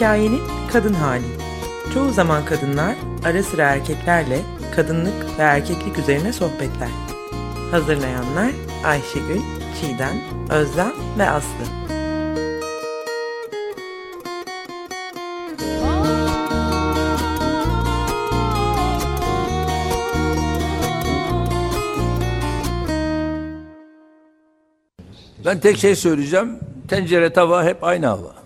Hikayenin kadın hali. Çoğu zaman kadınlar, ara sıra erkeklerle kadınlık ve erkeklik üzerine sohbetler. Hazırlayanlar Ayşegül, Çiğdem, Özlem ve Aslı. Ben tek şey söyleyeceğim. Tencere tava hep aynı hava.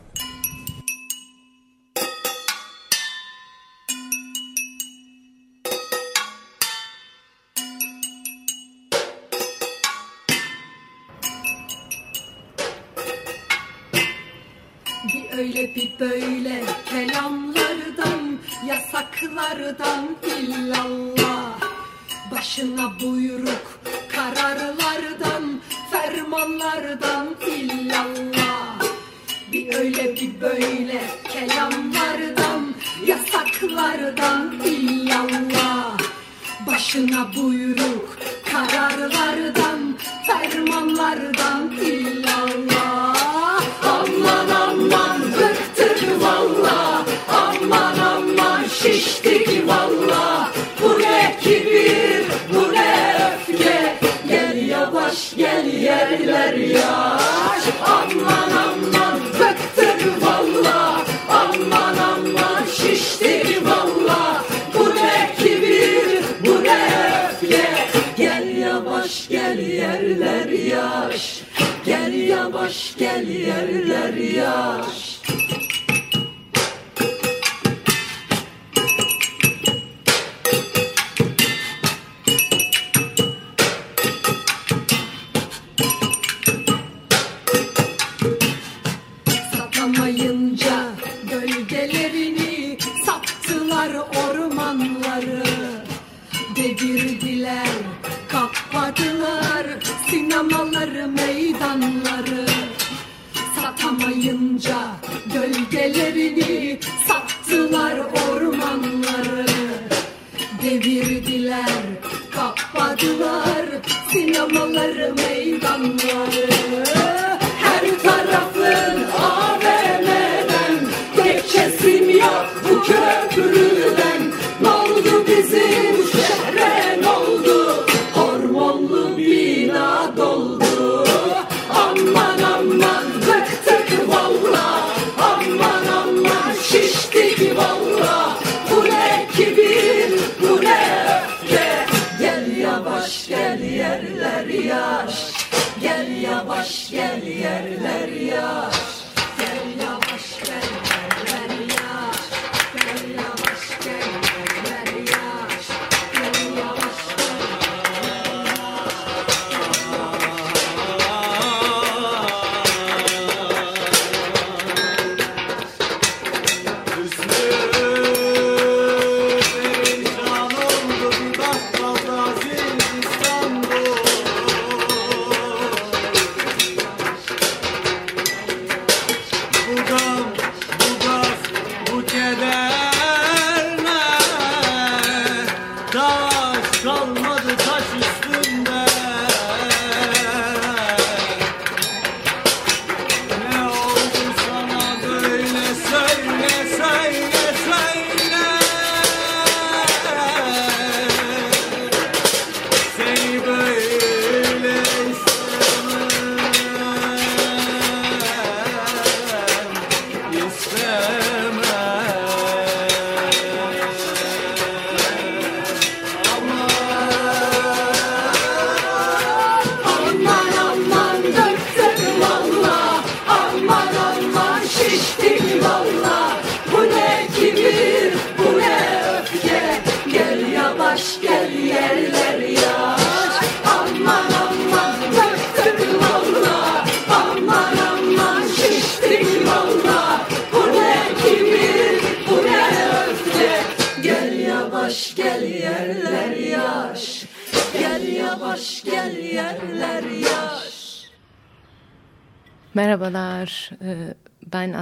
Başına buyruk kararlardan Fermanlardan illallah. Bir öyle bir böyle kelamlardan Yasaklardan illallah. Başına buyruk yaş Gel yavaş gel yerler yaş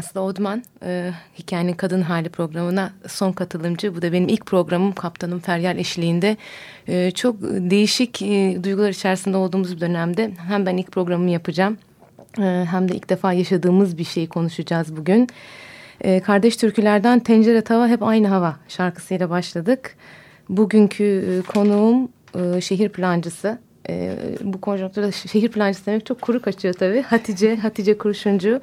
Aslı Odman. E, Hikayenin Kadın Hali programına son katılımcı. Bu da benim ilk programım Kaptanım Feryal eşliğinde. E, Çok değişik e, duygular içerisinde olduğumuz bir dönemde hem ben ilk programımı yapacağım e, hem de ilk defa yaşadığımız bir şeyi konuşacağız bugün. E, Kardeş Türkülerden Tencere Tava Hep Aynı Hava şarkısıyla başladık. Bugünkü e, konuğum e, şehir plancısı. E, bu konjonktürde şehir plancısı demek çok kuru kaçıyor tabii. Hatice, Hatice Kurşuncu.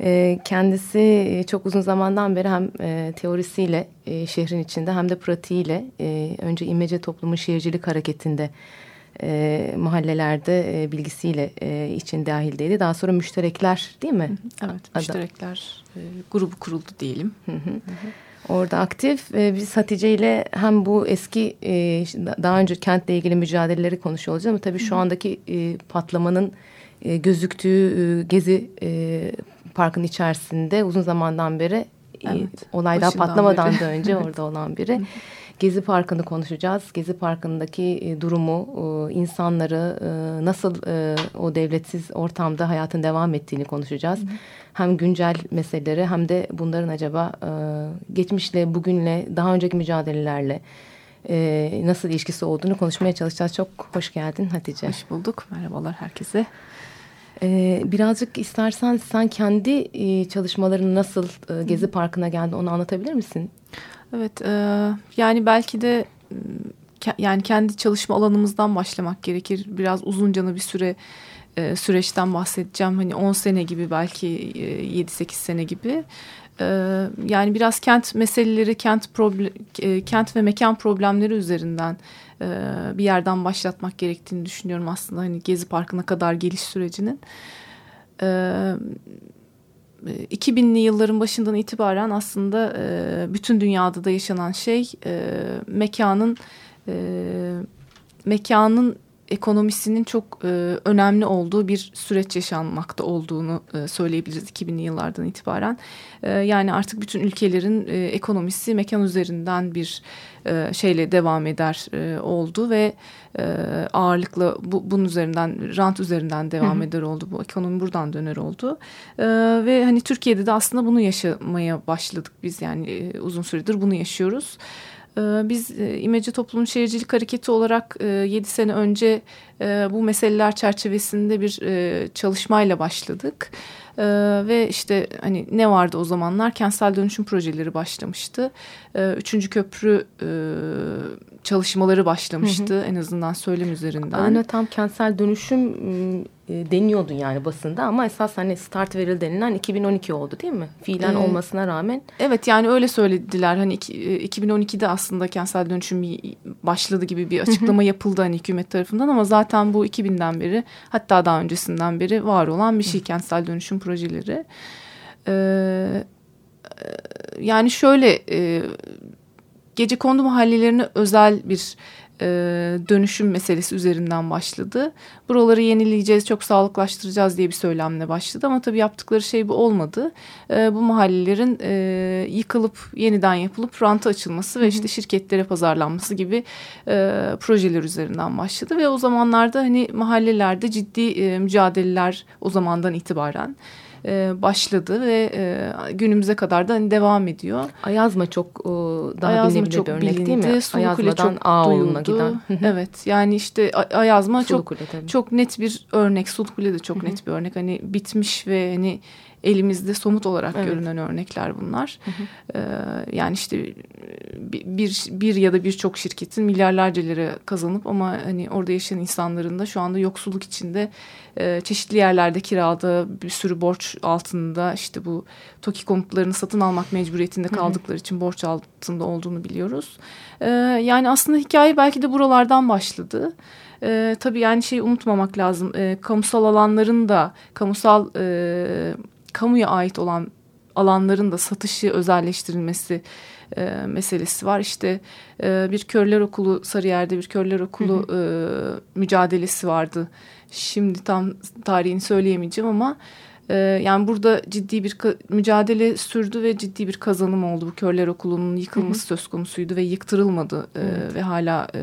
E, kendisi e, çok uzun zamandan beri hem e, teorisiyle e, şehrin içinde hem de pratiğiyle e, önce İmece Toplumu Şehircilik Hareketi'nde e, mahallelerde e, bilgisiyle e, için dahildeydi. Daha sonra müşterekler değil mi? Evet, Ada- müşterekler e, grubu kuruldu diyelim. Orada aktif. E, biz Hatice ile hem bu eski e, daha önce kentle ilgili mücadeleleri konuşuyor olacağız ama tabii şu andaki e, patlamanın e, gözüktüğü e, Gezi e, Park'ın içerisinde uzun zamandan beri e, Evet, olay daha patlamadan beri. da önce orada olan biri. Gezi Parkı'nı konuşacağız. Gezi Parkı'ndaki e, durumu, insanları e, nasıl o devletsiz ortamda hayatın devam ettiğini konuşacağız. Hem güncel meseleleri hem de bunların acaba geçmişle, bugünle, daha önceki mücadelelerle nasıl ilişkisi olduğunu konuşmaya çalışacağız. Çok hoş geldin Hatice. Hoş bulduk. Merhabalar herkese. E, birazcık istersen sen kendi e, çalışmaların nasıl e, Gezi Parkı'na geldi onu anlatabilir misin? Evet, e, yani belki de ke- yani kendi çalışma alanımızdan başlamak gerekir. Biraz uzuncanı bir süre e, süreçten bahsedeceğim. Hani 10 sene gibi belki e, 7-8 sene gibi. E, yani biraz kent meseleleri, kent problem, e, kent ve mekan problemleri üzerinden e, bir yerden başlatmak gerektiğini düşünüyorum aslında. Hani Gezi Parkı'na kadar geliş sürecinin. E, 2000'li yılların başından itibaren aslında e, bütün dünyada da yaşanan şey e, mekanın e, mekanın ekonomisinin çok e, önemli olduğu bir süreç yaşanmakta olduğunu e, söyleyebiliriz 2000'li yıllardan itibaren. E, yani artık bütün ülkelerin e, ekonomisi mekan üzerinden bir e, şeyle devam eder e, oldu ve e, ağırlıkla bu, bunun üzerinden rant üzerinden devam eder oldu bu ekonomi buradan döner oldu E, ve hani Türkiye'de de aslında bunu yaşamaya başladık biz yani e, uzun süredir bunu yaşıyoruz. E, Biz e, İmece Toplumun Şehircilik Hareketi olarak 7 sene önce e, bu meseleler çerçevesinde bir e, çalışmayla başladık. E, Ve işte hani ne vardı o zamanlar? Kentsel dönüşüm projeleri başlamıştı. E, Üçüncü köprü e, çalışmaları başlamıştı en azından söylem üzerinden. Ana tam kentsel dönüşüm m, e, deniyordu yani basında ama esas hani start verildi denilen 2012 oldu değil mi? Fiilen Evet. olmasına rağmen. Evet yani öyle söylediler. Hani iki- e, 2012'de aslında kentsel dönüşüm başladı gibi bir açıklama yapıldı hani hükümet tarafından ama zaten bu 2000'den beri hatta daha öncesinden beri var olan bir şey kentsel dönüşüm projeleri. Ee, yani şöyle e, gece kondu mahallelerine özel bir e, dönüşüm meselesi üzerinden başladı. Buraları yenileyeceğiz, çok sağlıklaştıracağız diye bir söylemle başladı ama tabii yaptıkları şey bu olmadı. E, bu mahallelerin e, yıkılıp yeniden yapılıp ranta açılması ve işte şirketlere pazarlanması gibi e, projeler üzerinden başladı ve o zamanlarda hani mahallelerde ciddi e, mücadeleler o zamandan itibaren e, başladı ve e, günümüze kadar da hani devam ediyor. Ayazma çok e, daha Ayazma çok bir örnek bilindi. değil mi? Sulukule Ayazma'dan çok duyuldu. giden. evet yani işte Ayazma çok Sulukule tabii. çok net bir örnek. Sulukule de çok net bir örnek. Hani bitmiş ve hani elimizde somut olarak Evet. görünen örnekler bunlar. Ee, yani işte bir, bir, ya da birçok şirketin milyarlarca lira kazanıp ama hani orada yaşayan insanların da şu anda yoksulluk içinde e, çeşitli yerlerde kirada bir sürü borç altında işte bu TOKİ konutlarını satın almak mecburiyetinde kaldıkları için borç altında olduğunu biliyoruz. Ee, yani aslında hikaye belki de buralardan başladı. Ee, tabii yani şeyi unutmamak lazım. Ee, kamusal alanların da kamusal e, kamuya ait olan alanların da satışı özelleştirilmesi e, meselesi var. İşte e, bir körler okulu Sarıyer'de bir körler okulu e, mücadelesi vardı. Şimdi tam tarihini söyleyemeyeceğim ama yani burada ciddi bir mücadele sürdü ve ciddi bir kazanım oldu. Bu körler okulunun yıkılması söz konusuydu ve yıktırılmadı e, ve hala e,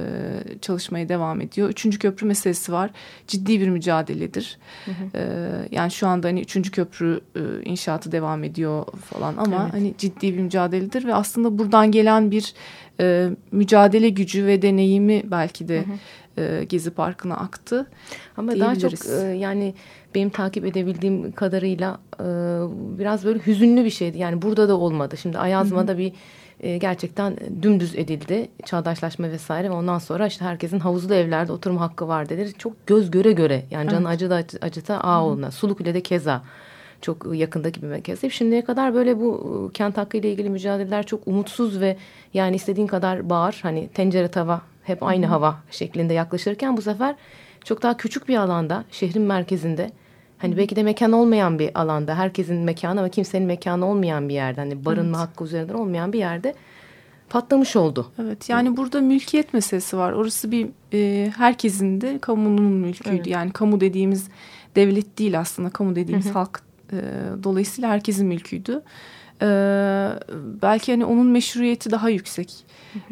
çalışmaya devam ediyor. Üçüncü köprü meselesi var. Ciddi bir mücadeledir. E, yani şu anda hani üçüncü köprü e, inşaatı devam ediyor falan ama Evet. hani ciddi bir mücadeledir ve aslında buradan gelen bir mücadele gücü ve deneyimi belki de e, Gezi Parkı'na aktı. Ama daha çok yani benim takip edebildiğim kadarıyla e, biraz böyle hüzünlü bir şeydi. Yani burada da olmadı. Şimdi Ayazma'da bir e, gerçekten dümdüz edildi. Çağdaşlaşma vesaire ve ondan sonra işte herkesin havuzlu evlerde oturma hakkı var dedi. Çok göz göre göre yani canı acı da acı- acıta Ağoğlu'na. Sulukule de keza çok yakındaki bir merkez. Şimdiye kadar böyle bu e, kent hakkı ile ilgili mücadeleler çok umutsuz ve yani istediğin kadar bağır. Hani tencere tava hep aynı hava şeklinde yaklaşırken bu sefer çok daha küçük bir alanda şehrin merkezinde hani belki de mekan olmayan bir alanda herkesin mekanı ama kimsenin mekanı olmayan bir yerde hani barınma hakkı üzerinden olmayan bir yerde patlamış oldu. Evet yani burada mülkiyet meselesi var. Orası bir e, herkesin de kamunun mülküydü. Yani kamu dediğimiz devlet değil aslında kamu dediğimiz halk e, dolayısıyla herkesin mülküydü. E, belki hani onun meşruiyeti daha yüksek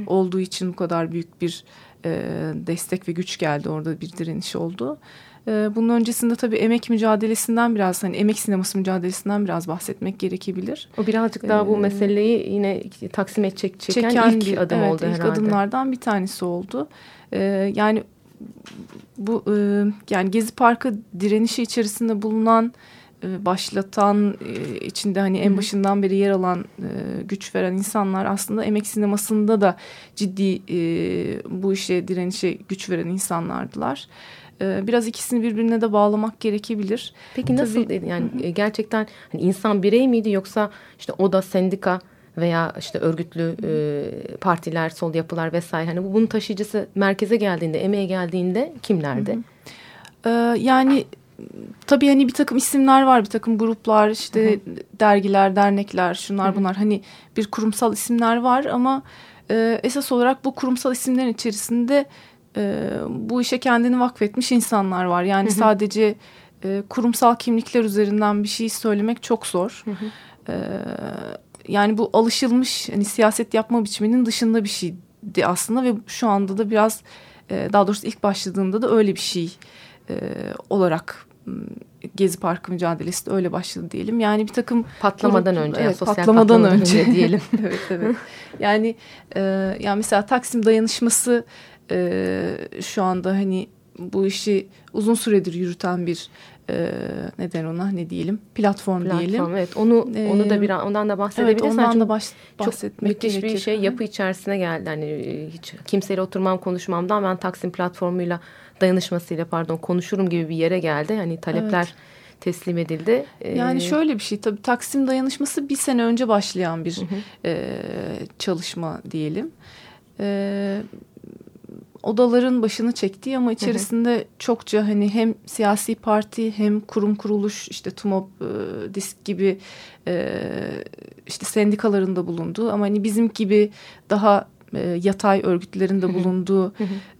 olduğu için bu kadar büyük bir e, destek ve güç geldi orada bir direniş oldu. Bunun öncesinde tabii emek mücadelesinden biraz hani emek sineması mücadelesinden biraz bahsetmek gerekebilir. O birazcık daha bu Ee, meseleyi yine taksim edecek çeken, çeken ilk bir adım evet, oldu ilk herhalde. adımlardan bir tanesi oldu. Ee, yani bu e, yani Gezi Parkı direnişi içerisinde bulunan e, başlatan e, içinde hani en başından beri yer alan e, güç veren insanlar aslında emek sinemasında da ciddi e, bu işe direnişe güç veren insanlardılar. E, biraz ikisini birbirine de bağlamak gerekebilir. Peki nasıl Tabii- yani e, gerçekten hani insan birey miydi yoksa işte o da sendika veya işte örgütlü e, partiler, sol yapılar vesaire hani bu bunun taşıyıcısı merkeze geldiğinde, emeğe geldiğinde kimlerdi? Ee, yani tabii hani bir takım isimler var, bir takım gruplar, işte dergiler, dernekler, şunlar bunlar. Hani bir kurumsal isimler var ama e, esas olarak bu kurumsal isimlerin içerisinde e, bu işe kendini vakfetmiş insanlar var. Yani sadece e, kurumsal kimlikler üzerinden bir şey söylemek çok zor. E, yani bu alışılmış hani siyaset yapma biçiminin dışında bir şeydi aslında ve şu anda da biraz e, daha doğrusu ilk başladığında da öyle bir şey e, olarak Gezi Parkı mücadelesi de öyle başladı diyelim. Yani bir takım Patlamadan grup- önce, yani evet, sosyal patlamadan patlamadan önce önce diyelim. evet evet. Yani e, yani mesela Taksim dayanışması e, şu anda hani bu işi uzun süredir yürüten bir e, neden ona ne diyelim platform, diyelim. Platform evet onu onu da Ee, bir ondan da Evet bahsedebilirsen ondan da çok bahsetmek müthiş bir şey Hı. yapı içerisine geldi. Hani e, hiç kimseyle oturmam konuşmamdan ben Taksim platformuyla dayanışmasıyla pardon konuşurum gibi bir yere geldi. Hani talepler teslim edildi. Yani Ee, şöyle bir şey tabii Taksim dayanışması bir sene önce başlayan bir e, çalışma diyelim. E, odaların başını çektiği ama içerisinde çokça hani hem siyasi parti hem kurum kuruluş işte TUMOP, e, DISK gibi e, işte sendikalarında bulunduğu ama hani bizim gibi daha e, yatay örgütlerinde bulunduğu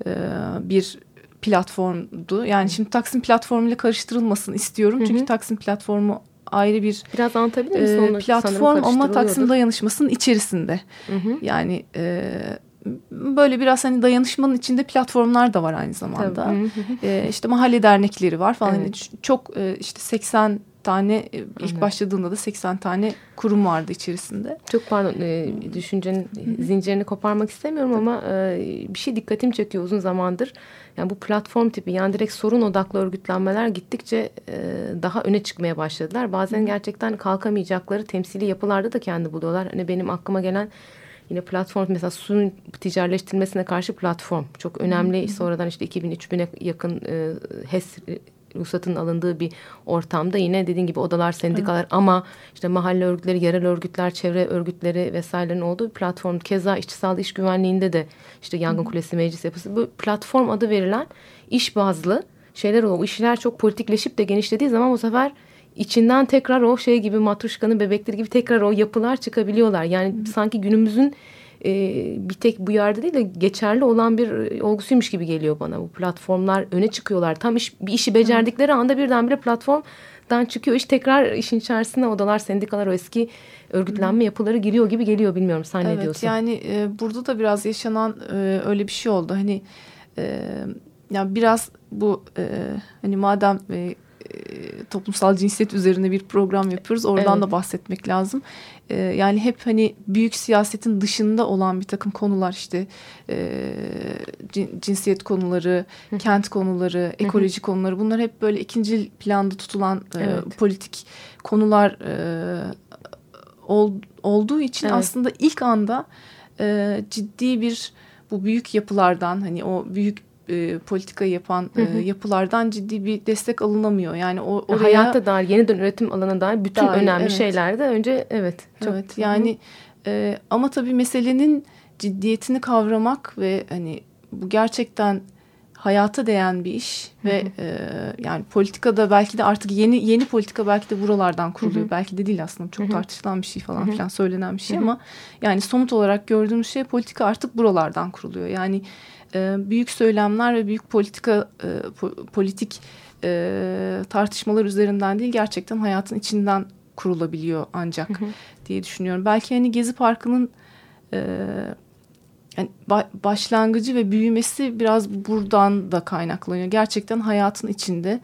e, bir platformdu. Yani şimdi Taksim platformuyla karıştırılmasın istiyorum. Çünkü Taksim platformu ayrı bir biraz anlatabilir misin? e, platform ama Taksim dayanışmasının içerisinde. Yani e, böyle biraz hani dayanışmanın içinde platformlar da var aynı zamanda. Tabii. Hı hı. E, işte mahalle dernekleri var falan. Evet. Yani çok e, işte 80 tane e, ilk başladığında da 80 tane kurum vardı içerisinde. Çok pardon e, düşüncenin zincirini koparmak istemiyorum ama e, bir şey dikkatimi çekiyor uzun zamandır. Yani bu platform tipi yani direkt sorun odaklı örgütlenmeler gittikçe e, daha öne çıkmaya başladılar. Bazen gerçekten kalkamayacakları temsili yapılarda da kendi buluyorlar. Hani benim aklıma gelen yine platform mesela suyun ticaretleştirilmesine karşı platform çok önemli. Sonradan işte 2000-3000'e yakın e, HES ruhsatın alındığı bir ortamda yine dediğin gibi odalar, sendikalar ama işte mahalle örgütleri, yerel örgütler, çevre örgütleri vesairenin olduğu bir platform. Keza işçi sağlığı iş güvenliğinde de işte yangın kulesi meclis yapısı. Bu platform adı verilen iş bazlı şeyler oluyor. O işler çok politikleşip de genişlediği zaman bu sefer içinden tekrar o şey gibi matruşkanın bebekleri gibi tekrar o yapılar çıkabiliyorlar. Yani sanki günümüzün e, bir tek bu yerde değil de geçerli olan bir e, olgusuymuş gibi geliyor bana. Bu platformlar öne çıkıyorlar. Tam iş, bir işi becerdikleri anda birdenbire platformdan çıkıyor. İş tekrar işin içerisine odalar, sendikalar, o eski örgütlenme yapıları giriyor gibi geliyor. Bilmiyorum sen ne Evet diyorsun? yani e, burada da biraz yaşanan e, öyle bir şey oldu. Hani e, yani biraz bu e, hani madem e, toplumsal cinsiyet üzerine bir program yapıyoruz. Oradan Evet. da bahsetmek lazım. E, yani hep hani büyük siyasetin dışında olan bir takım konular işte e, cin- cinsiyet konuları, kent konuları, ekoloji konuları bunlar hep böyle ikinci planda tutulan e, Evet. politik konular e, ol- olduğu için Evet. aslında ilk anda e, ciddi bir bu büyük yapılardan hani o büyük e, politika yapan e, yapılardan ciddi bir destek alınamıyor. Yani o oraya Hayata dair yeniden üretim alanına dair bütün Dair, önemli evet. şeyler de önce evet. çok- evet yani e, ama tabii meselenin ciddiyetini kavramak ve hani bu gerçekten hayata değen bir iş ve e, yani politikada belki de artık yeni yeni politika belki de buralardan kuruluyor. Belki de değil aslında çok tartışılan bir şey falan filan söylenen bir şey ama yani somut olarak gördüğümüz şey politika artık buralardan kuruluyor. Yani e, büyük söylemler ve büyük politika e, po- politik e, tartışmalar üzerinden değil gerçekten hayatın içinden kurulabiliyor ancak diye düşünüyorum. Belki hani Gezi Parkı'nın e, yani ba- başlangıcı ve büyümesi biraz buradan da kaynaklanıyor. Gerçekten hayatın içinde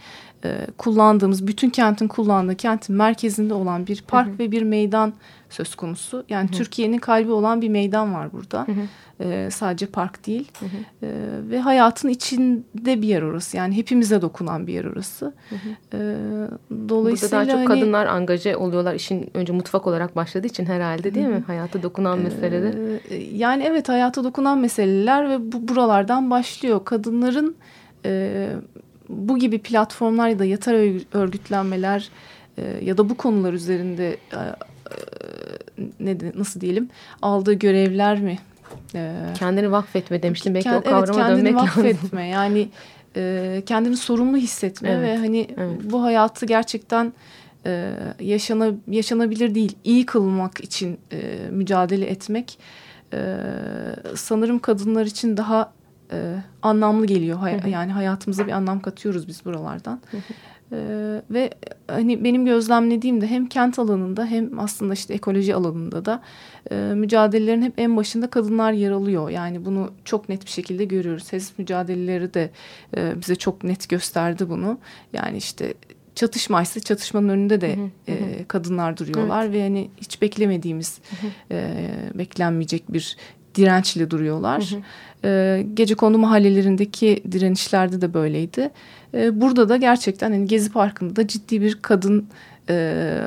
e, kullandığımız, bütün kentin kullandığı, kentin merkezinde olan bir park ve bir meydan söz konusu. Yani Türkiye'nin kalbi olan bir meydan var burada. E, sadece park değil. E, ve hayatın içinde bir yer orası. Yani hepimize dokunan bir yer orası. E, Burada dolayısıyla daha çok hani- kadınlar angaje oluyorlar. İşin önce mutfak olarak başladığı için herhalde değil mi? Hayata dokunan meselede. Ee, Yani evet hayata dokunan meseleler ve bu buralardan başlıyor. Kadınların e, bu gibi platformlar ya da yatar örgü- örgütlenmeler e, ya da bu konular üzerinde e, e, ne nasıl diyelim aldığı görevler mi? E, Kendini vakfetme demiştim. Belki kend- o kavrama evet, kendini dönmek lazım. vakfetme yani e, kendini sorumlu hissetme Evet, ve hani evet. bu hayatı gerçekten e, yaşana, yaşanabilir değil iyi kılmak için e, mücadele etmek e, sanırım kadınlar için daha e, anlamlı geliyor Hay- yani hayatımıza bir anlam katıyoruz biz buralardan. E, ve hani benim gözlemlediğim de hem kent alanında hem aslında işte ekoloji alanında da e, mücadelelerin hep en başında kadınlar yer alıyor. Yani bunu çok net bir şekilde görüyoruz. HES mücadeleleri de e, bize çok net gösterdi bunu. Yani işte çatışmaysa çatışmanın önünde de e, kadınlar duruyorlar ve hani hiç beklemediğimiz e, beklenmeyecek bir dirençle duruyorlar. E, gece kondu mahallelerindeki direnişlerde de böyleydi. E, burada da gerçekten hani Gezi Parkı'nda da ciddi bir kadın e,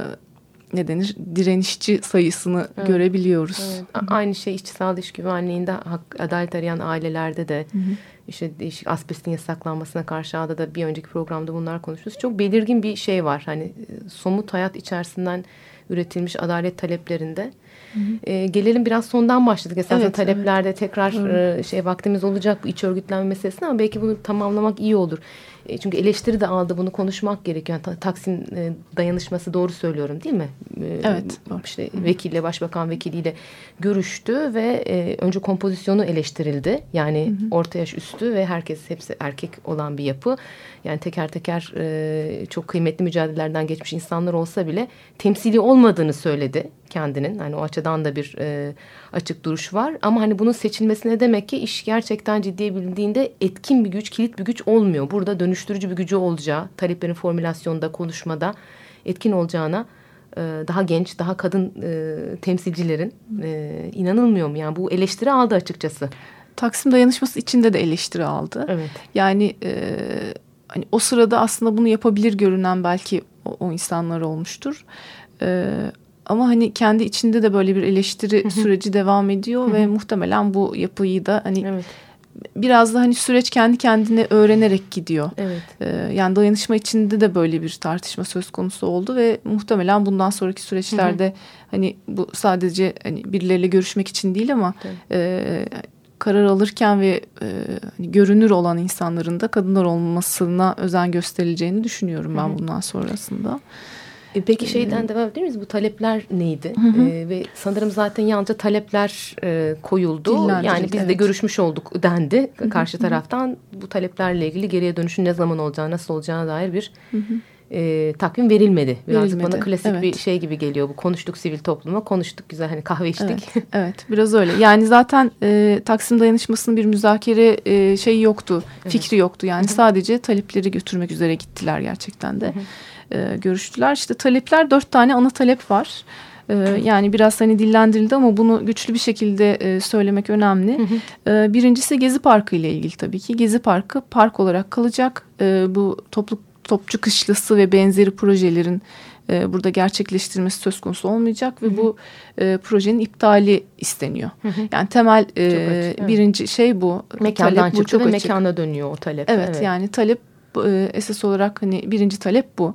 ne denir direnişçi sayısını görebiliyoruz. Evet, Aynı şey işçi dış güvenliğinde hak, adalet arayan ailelerde de işte değişik asbestin yasaklanmasına karşı da da bir önceki programda bunlar konuşuyoruz. Çok belirgin bir şey var. Hani e, somut hayat içerisinden üretilmiş adalet taleplerinde. E, gelelim biraz sondan başladık. Esasında Evet, taleplerde tekrar e, şey vaktimiz olacak bu iç örgütlenme meselesine ama belki bunu tamamlamak iyi olur. E, çünkü eleştiri de aldı bunu konuşmak gerekiyor. Yani Ta- Taksim e, dayanışması doğru söylüyorum değil mi? E, Evet, işte vekille başbakan vekiliyle görüştü ve e, önce kompozisyonu eleştirildi. Yani orta yaş üstü ve herkes hepsi erkek olan bir yapı. Yani teker teker e, çok kıymetli mücadelelerden geçmiş insanlar olsa bile temsili olmadığını söyledi kendinin. Hani o açıdan da bir e, açık duruş var. Ama hani bunun seçilmesine demek ki iş gerçekten ciddiye bilindiğinde etkin bir güç, kilit bir güç olmuyor. Burada dönüştürücü bir gücü olacağı, taleplerin formülasyonda, konuşmada etkin olacağına e, daha genç, daha kadın e, temsilcilerin e, inanılmıyor mu? Yani bu eleştiri aldı açıkçası. Taksim dayanışması içinde de eleştiri aldı. Evet. Yani e, hani o sırada aslında bunu yapabilir görünen belki o, o insanlar olmuştur. E, ama hani kendi içinde de böyle bir eleştiri süreci devam ediyor ve muhtemelen bu yapıyı da hani Evet. biraz da hani süreç kendi kendine öğrenerek gidiyor. Evet. E, yani dayanışma içinde de böyle bir tartışma söz konusu oldu ve muhtemelen bundan sonraki süreçlerde hani bu sadece hani birileriyle görüşmek için değil ama e, karar alırken ve e, hani görünür olan insanların da kadınlar olmasına özen gösterileceğini düşünüyorum ben bundan sonrasında. E, Peki şeyden devam edebilir miyiz? Bu talepler neydi? E, ve sanırım zaten yalnızca talepler e, koyuldu. Yani biz de evet. görüşmüş olduk dendi. Karşı taraftan bu taleplerle ilgili geriye dönüşün ne zaman olacağı, nasıl olacağına dair bir e, takvim verilmedi. Birazcık Verilmedi, bana klasik evet. bir şey gibi geliyor. Bu konuştuk sivil topluma, konuştuk güzel hani kahve içtik. Evet, evet biraz öyle. Yani zaten e, Taksim Dayanışması'nın bir müzakere e, şeyi yoktu, fikri yoktu. Yani sadece talepleri götürmek üzere gittiler gerçekten de. E, görüştüler. İşte talepler dört tane ana talep var. E, yani biraz hani dillendirildi ama bunu güçlü bir şekilde e, söylemek önemli. E, birincisi Gezi Parkı ile ilgili tabii ki. Gezi Parkı park olarak kalacak. Bu toplu topçu kışlası ve benzeri projelerin e, burada gerçekleştirmesi söz konusu olmayacak ve bu e, projenin iptali isteniyor. Yani temel e, açık, evet. birinci şey bu. Mekandan Talep bu, çıktı çok ve açık. mekana dönüyor o talep. Evet, yani talep e, esas olarak hani birinci talep bu.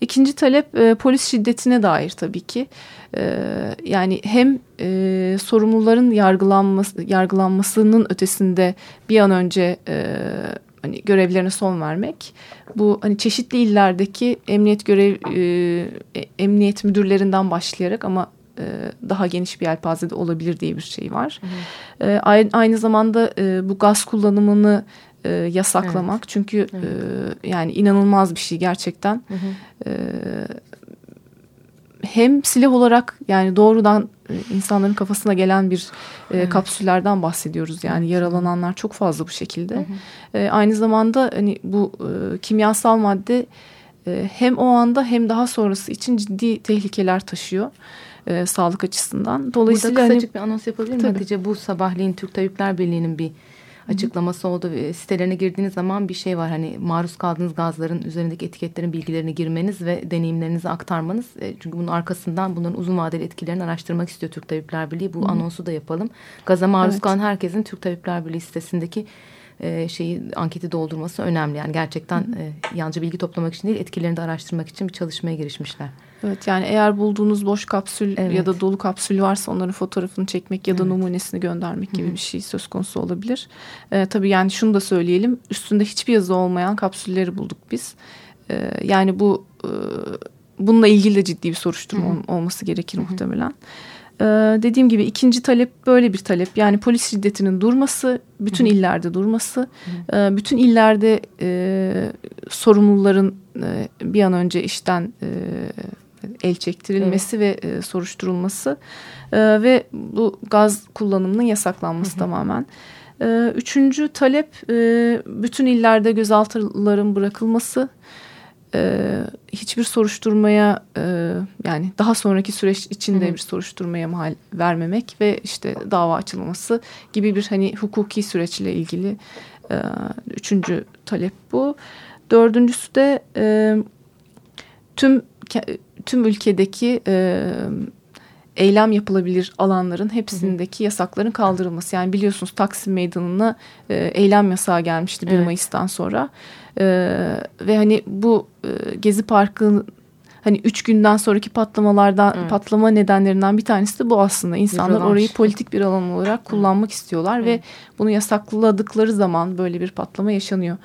İkinci talep e, polis şiddetine dair tabii ki. E, yani hem e, sorumluların yargılanması yargılanmasının ötesinde bir an önce e, hani görevlerine son vermek. Bu hani çeşitli illerdeki emniyet görev e, emniyet müdürlerinden başlayarak ama e, daha geniş bir yelpazede olabilir diye bir şey var. E, aynı, aynı zamanda e, bu gaz kullanımını e, yasaklamak. Çünkü e, yani inanılmaz bir şey gerçekten. E, hem silah olarak yani doğrudan e, insanların kafasına gelen bir e, kapsüllerden bahsediyoruz. Yani yaralananlar çok fazla bu şekilde. E, aynı zamanda hani bu e, kimyasal madde e, hem o anda hem daha sonrası için ciddi tehlikeler taşıyor. e, sağlık açısından. Dolayısıyla Burada hani kısacık bir anons yapabilir miyim. Hatice? Bu sabahleyin Türk Tabipler Birliği'nin bir açıklaması oldu. E, Sitelerine girdiğiniz zaman bir şey var. Hani maruz kaldığınız gazların üzerindeki etiketlerin bilgilerini girmeniz ve deneyimlerinizi aktarmanız. E, Çünkü bunun arkasından bunların uzun vadeli etkilerini araştırmak istiyor Türk Tabipler Birliği. Bu anonsu da yapalım. Gaza maruz Evet. kalan herkesin Türk Tabipler Birliği sitesindeki e, şeyi anketi doldurması önemli. Yani gerçekten e, yalnızca bilgi toplamak için değil etkilerini de araştırmak için bir çalışmaya girişmişler. Evet yani eğer bulduğunuz boş kapsül Evet. ya da dolu kapsül varsa onların fotoğrafını çekmek ya da numunesini göndermek gibi bir şey söz konusu olabilir. Ee, tabii yani şunu da söyleyelim üstünde hiçbir yazı olmayan kapsülleri bulduk biz. Ee, yani bu e, bununla ilgili de ciddi bir soruşturma ol- olması gerekir muhtemelen. Ee, dediğim gibi ikinci talep böyle bir talep. Yani polis şiddetinin durması, bütün illerde durması, e, bütün illerde e, sorumluların e, bir an önce işten e, el çektirilmesi ve e, soruşturulması e, ve bu gaz kullanımının yasaklanması tamamen. E, üçüncü talep bütün illerde gözaltıların bırakılması. E, hiçbir soruşturmaya e, yani daha sonraki süreç içinde bir soruşturmaya mahal vermemek ve işte dava açılması gibi bir hani hukuki süreçle ilgili e, üçüncü talep bu. Dördüncüsü de e, tüm tüm ülkedeki e, eylem yapılabilir alanların hepsindeki yasakların kaldırılması. Yani biliyorsunuz Taksim Meydanı'na e, eylem yasağı gelmişti 1 Evet. Mayıs'tan sonra. E, ve hani bu e, Gezi Parkı'nın hani üç günden sonraki patlamalardan Evet. patlama nedenlerinden bir tanesi de bu aslında. İnsanlar rövanş. orayı politik bir alan olarak kullanmak istiyorlar ve bunu yasakladıkları zaman böyle bir patlama yaşanıyor.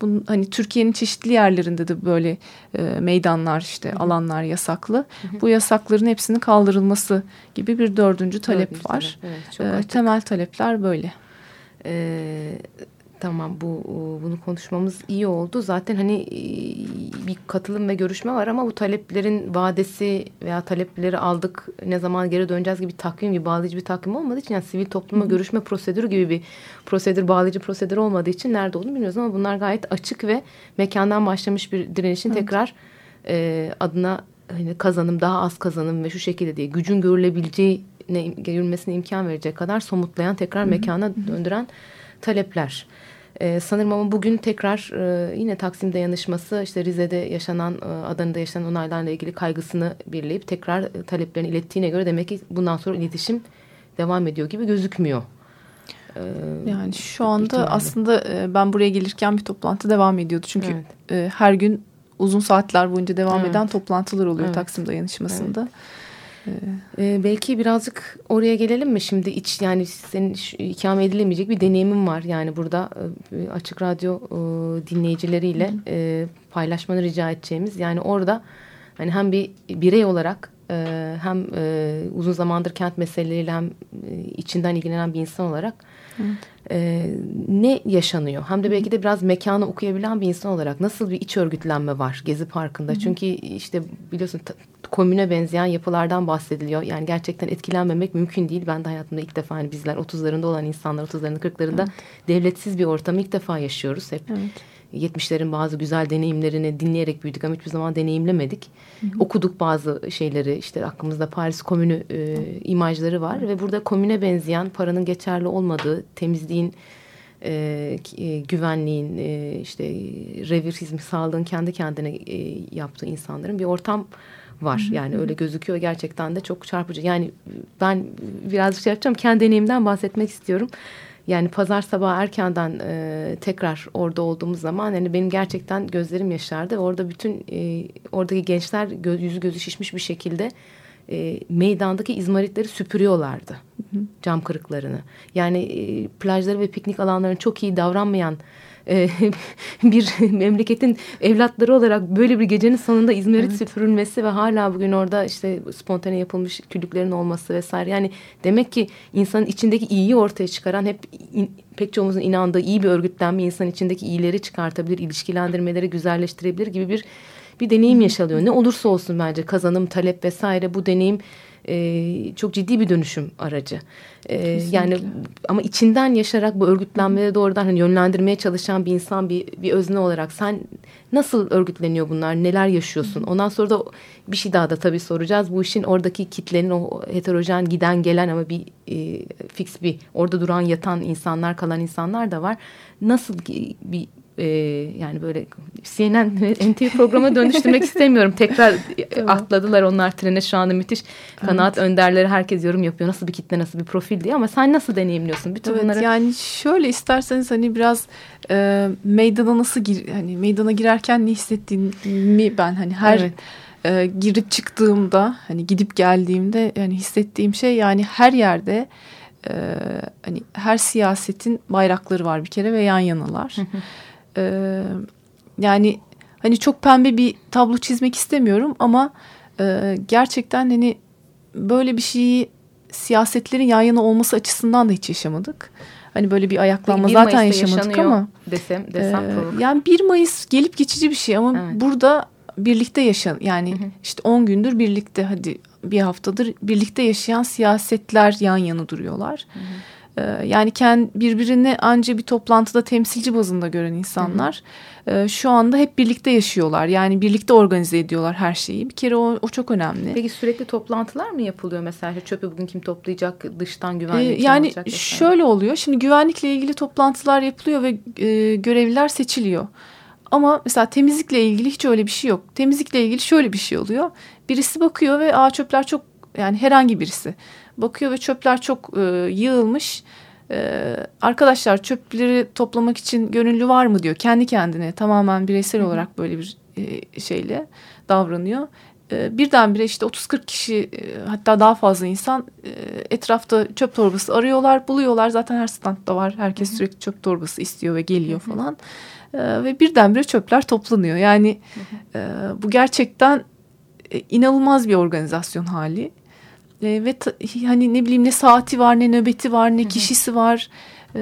Bunun hani Türkiye'nin çeşitli yerlerinde de böyle e, meydanlar işte alanlar yasaklı. Bu yasakların hepsinin kaldırılması gibi bir dördüncü talep Dördüncü var. talep, Evet, E, temel talepler böyle. Ee, tamam bu bunu konuşmamız iyi oldu. Zaten hani e, bir katılım ve görüşme var ama bu taleplerin vadesi veya talepleri aldık ne zaman geri döneceğiz gibi takvim gibi bağlayıcı bir takvim olmadığı için yani sivil topluma görüşme prosedürü gibi bir prosedür bağlayıcı prosedür olmadığı için nerede olduğunu bilmiyoruz ama bunlar gayet açık ve mekandan başlamış bir direnişin tekrar e, adına hani kazanım daha az kazanım ve şu şekilde diye gücün görülebileceği ne, görülmesine imkan verecek kadar somutlayan tekrar mekana döndüren talepler. Ee, sanırım ama bugün tekrar e, yine Taksim dayanışması işte Rize'de yaşanan e, Adana'da yaşanan olaylarla ilgili kaygısını birleyip tekrar e, taleplerini ilettiğine göre demek ki bundan sonra iletişim devam ediyor gibi gözükmüyor. Ee, Yani şu anda ihtimalle. aslında e, ben buraya gelirken bir toplantı devam ediyordu. Çünkü Evet. e, her gün uzun saatler boyunca devam Evet. eden toplantılar oluyor Evet. Taksim dayanışmasında. Ee, belki birazcık oraya gelelim mi? Şimdi iç yani senin ikame edilemeyecek bir deneyimin var. Yani burada e, açık radyo e, dinleyicileriyle e, paylaşmanı rica edeceğimiz yani orada hani hem bir birey olarak e, hem e, uzun zamandır kent meseleleriyle hem e, içinden ilgilenen bir insan olarak e, ne yaşanıyor? Hem de belki de biraz mekanı okuyabilen bir insan olarak nasıl bir iç örgütlenme var Gezi Parkı'nda? Çünkü işte biliyorsun komüne benzeyen yapılardan bahsediliyor. Yani gerçekten etkilenmemek mümkün değil. Ben de hayatımda ilk defa hani bizler 30'larında olan insanlar 30'larında 40'larında devletsiz bir ortamı ilk defa yaşıyoruz. Hep Evet. 70'lerin bazı güzel deneyimlerini dinleyerek büyüdük ama hiçbir zaman deneyimlemedik. Okuduk bazı şeyleri işte aklımızda Paris Komünü e, imajları var ve burada komüne benzeyen paranın geçerli olmadığı temizliğin e, e, güvenliğin e, işte revir hizmi sağlığın kendi kendine e, yaptığı insanların bir ortam var. Yani öyle gözüküyor gerçekten de çok çarpıcı. Yani ben biraz şey yapacağım kendi deneyimden bahsetmek istiyorum. Yani pazar sabahı erkenden e, tekrar orada olduğumuz zaman yani benim gerçekten gözlerim yaşardı. Orada bütün e, oradaki gençler gö- yüzü gözü şişmiş bir şekilde e, meydandaki izmaritleri süpürüyorlardı. Cam kırıklarını. Yani e, plajları ve piknik alanlarını çok iyi davranmayan e, bir memleketin evlatları olarak böyle bir gecenin sonunda İzmarit süpürülmesi ve hala bugün orada işte spontane yapılmış küllüklerin olması vesaire. Yani demek ki insanın içindeki iyiyi ortaya çıkaran hep in- pek çoğumuzun inandığı iyi bir örgütlenme insan içindeki iyileri çıkartabilir, ilişkilendirmeleri güzelleştirebilir gibi bir bir deneyim yaşanıyor. Ne olursa olsun bence kazanım, talep vesaire bu deneyim e, çok ciddi bir dönüşüm aracı. E, yani ama içinden yaşarak bu örgütlenmeye doğrudan hani yönlendirmeye çalışan bir insan, bir, bir özne olarak sen nasıl örgütleniyor bunlar, neler yaşıyorsun? Ondan sonra da bir şey daha da tabii soracağız. Bu işin oradaki kitlenin o heterojen giden gelen ama bir e, fix bir orada duran yatan insanlar, kalan insanlar da var. Nasıl bir e, yani böyle CNN ve NTV programa dönüştürmek istemiyorum. Tekrar e, atladılar onlar trene şu anda müthiş kanaat önderleri herkes yorum yapıyor. Nasıl bir kitle nasıl bir profil diye ama sen nasıl deneyimliyorsun? Bütün Evet bunları yani şöyle isterseniz hani biraz e, meydana nasıl gir hani meydana girerken ne hissettiğimi ben hani her Evet. e, girip çıktığımda hani gidip geldiğimde yani hissettiğim şey yani her yerde e, hani her siyasetin bayrakları var bir kere ve yan yanalar. E, yani hani çok pembe bir tablo çizmek istemiyorum ama e, gerçekten hani böyle bir şeyi siyasetlerin yan yana olması açısından da hiç yaşamadık. Hani böyle bir ayaklanma Bir zaten Mayıs'ta yaşamadık ama desem desem ee, provoke. yani 1 Mayıs gelip geçici bir şey ama Evet. burada birlikte yaşayan yani işte 10 gündür birlikte hadi bir haftadır birlikte yaşayan siyasetler yan yana duruyorlar. Ee, yani kendi birbirini anca bir toplantıda temsilci bazında gören insanlar e, şu anda hep birlikte yaşıyorlar. Yani birlikte organize ediyorlar her şeyi. Bir kere o, o çok önemli. Peki sürekli toplantılar mı yapılıyor mesela? Çöpü bugün kim toplayacak? Dıştan Ee, güvenlik kim yani şöyle oluyor. Şimdi güvenlikle ilgili toplantılar yapılıyor ve e, görevliler seçiliyor. Ama mesela temizlikle ilgili hiç öyle bir şey yok. Temizlikle ilgili şöyle bir şey oluyor. Birisi bakıyor ve aa çöpler çok yani herhangi birisi bakıyor ve çöpler çok e, yığılmış. E, arkadaşlar çöpleri toplamak için gönüllü var mı diyor. Kendi kendine tamamen bireysel olarak böyle bir e, şeyle davranıyor. E, birdenbire işte 30-40 kişi e, hatta daha fazla insan e, etrafta çöp torbası arıyorlar, buluyorlar. Zaten her standta var. Herkes sürekli çöp torbası istiyor ve geliyor falan. E, ve birdenbire çöpler toplanıyor. Yani e, bu gerçekten e, inanılmaz bir organizasyon hali. E, ve hani ne bileyim ne saati var, ne nöbeti var, ne kişisi var. E,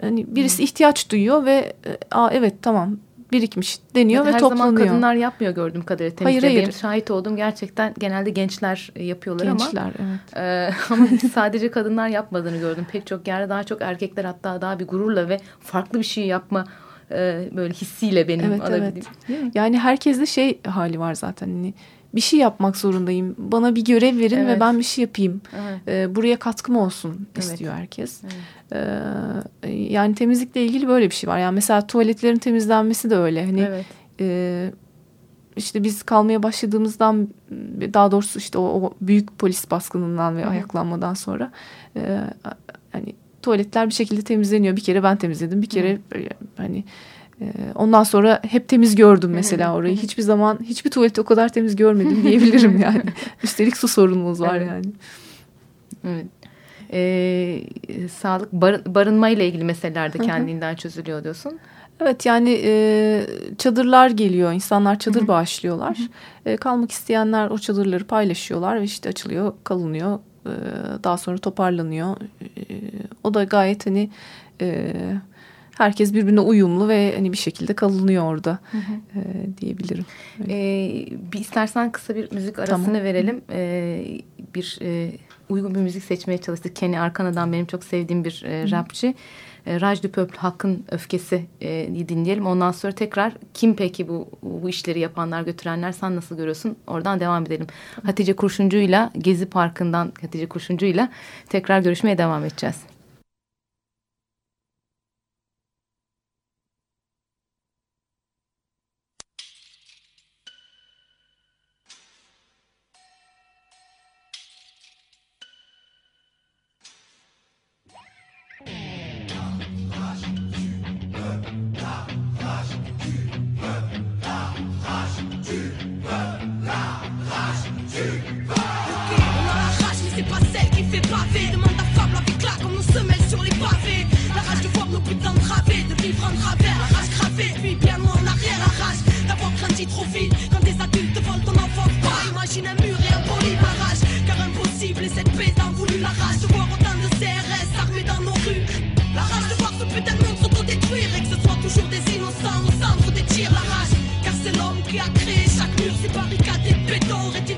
hani birisi ihtiyaç duyuyor ve e, aa evet tamam birikmiş deniyor ve Her toplanıyor. zaman kadınlar yapmıyor gördüğüm kadarıyla temizliği. Hayır, hayır. Benim şahit olduğum gerçekten genelde gençler e, yapıyorlar ama Gençler evet. Ee, ama sadece kadınlar yapmadığını gördüm. Pek çok yerde daha çok erkekler hatta daha bir gururla ve farklı bir şey yapma e, böyle hissiyle benim Evet, alabildiğim. Mi? Yani herkeste şey hali var zaten hani bir şey yapmak zorundayım. Bana bir görev verin Evet. ve ben bir şey yapayım. Evet. Ee, buraya katkım olsun Evet. istiyor herkes. Ee, yani temizlikle ilgili böyle bir şey var. Yani mesela tuvaletlerin temizlenmesi de öyle. Hani Evet. e, işte biz kalmaya başladığımızdan daha doğrusu işte o, o büyük polis baskınından ve Hı hı. ayaklanmadan sonra e, hani tuvaletler bir şekilde temizleniyor. Bir kere ben temizledim. Bir kere böyle hani e, ee, ondan sonra hep temiz gördüm mesela orayı. Hiçbir zaman hiçbir tuvaleti o kadar temiz görmedim diyebilirim yani. Üstelik su sorunumuz var evet. yani. Evet. Ee, sağlık bar, barınma ile ilgili meseleler de kendinden çözülüyor diyorsun. Evet yani e, çadırlar geliyor. İnsanlar çadır bağışlıyorlar. E, kalmak isteyenler o çadırları paylaşıyorlar ve işte açılıyor, kalınıyor. E, daha sonra toparlanıyor. E, o da gayet hani e, herkes birbirine uyumlu ve hani bir şekilde kalınıyor orada hı hı. E, diyebilirim. E, bir istersen kısa bir müzik arasını tamam. verelim. E, bir e, uygun bir müzik seçmeye çalıştık. Kenny Arkana'dan benim çok sevdiğim bir e, rapçi. Hı. Raj Dupöpl Hakk'ın Öfkesi e, dinleyelim. Ondan sonra tekrar kim peki bu bu işleri yapanlar götürenler sen nasıl görüyorsun? Oradan devam edelim. Hatice Kurşuncu'yla Gezi Parkı'ndan Hatice Kurşuncu'yla tekrar görüşmeye devam edeceğiz. mur et un poli barrage. Car impossible, et cette paix voulu la rage de voir autant de CRS armés dans nos rues. La rage de voir ce putain de monde s'auto-détruire et que ce soit toujours des innocents au centre des tirs. La rage, car c'est l'homme qui a créé chaque mur, ces barricades et béton. Rétit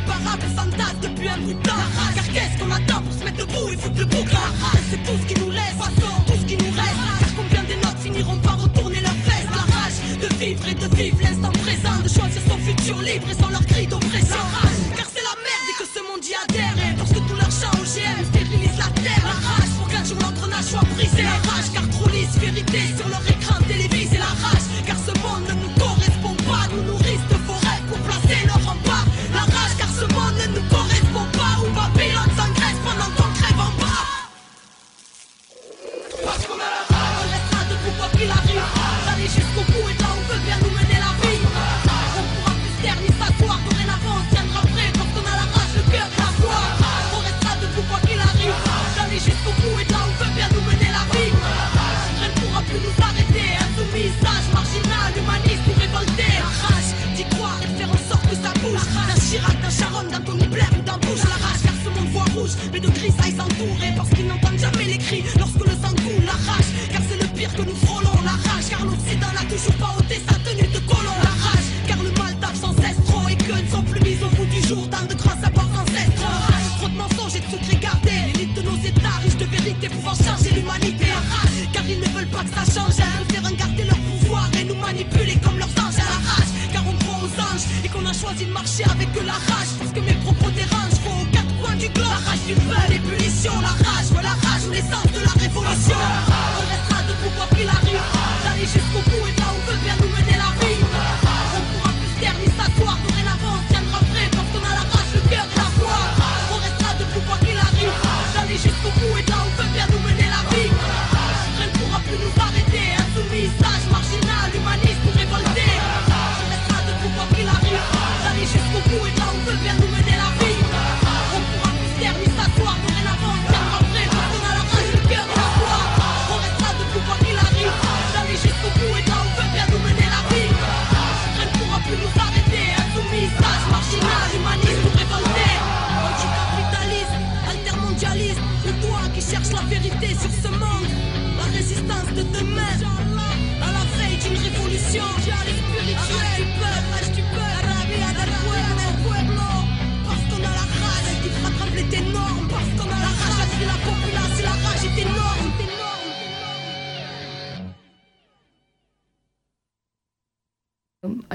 séparable et fantasme depuis un bout de temps. Car qu'est-ce qu'on attend pour se mettre debout et foutre le parce qu'ils n'entendent jamais les cris lorsque le sang coule la rage. Car c'est le pire que nous frôlons, la rage. Car l'Occident n'a toujours pas ôté sa tenue de colon, la rage. Car le mal tape sans cesse trop et que ne sont plus mises au bout du jour dans de grâce à part ancêtre. Trop de mensonges et de secrets gardés, l'élite de nos états riche de vérité pour en charger l'humanité, la. Car ils ne veulent pas que ça change, ils veulent garder leur pouvoir et nous manipuler comme leurs anges la rage. Car on croit aux anges et qu'on a choisi de marcher avec révolution, la rage, la rage naissante de la révolution. On laissera debout quoi qu'il arrive, d'aller jusqu'au bout.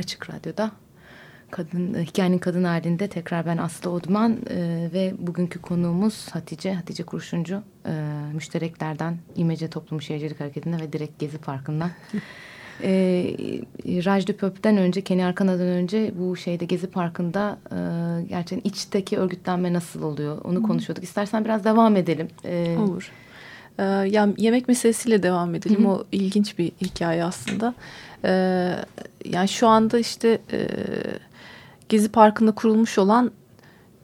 Açık Radyo'da. Kadın, e, hikayenin kadın halinde tekrar ben Aslı Odman e, ve bugünkü konuğumuz Hatice, Hatice Kurşuncu. E, müştereklerden İmece Toplumu Şehircilik Hareketi'nden ve direkt Gezi Parkı'ndan. e, Raj Dupöp'ten önce, Kenny Arkana'dan önce bu şeyde Gezi Parkı'nda e, gerçekten içteki örgütlenme nasıl oluyor onu konuşuyorduk. İstersen biraz devam edelim. E, Olur. Ee, yani yemek meselesiyle devam edelim. O ilginç bir hikaye aslında. Ee, yani şu anda işte e, Gezi Parkı'nda kurulmuş olan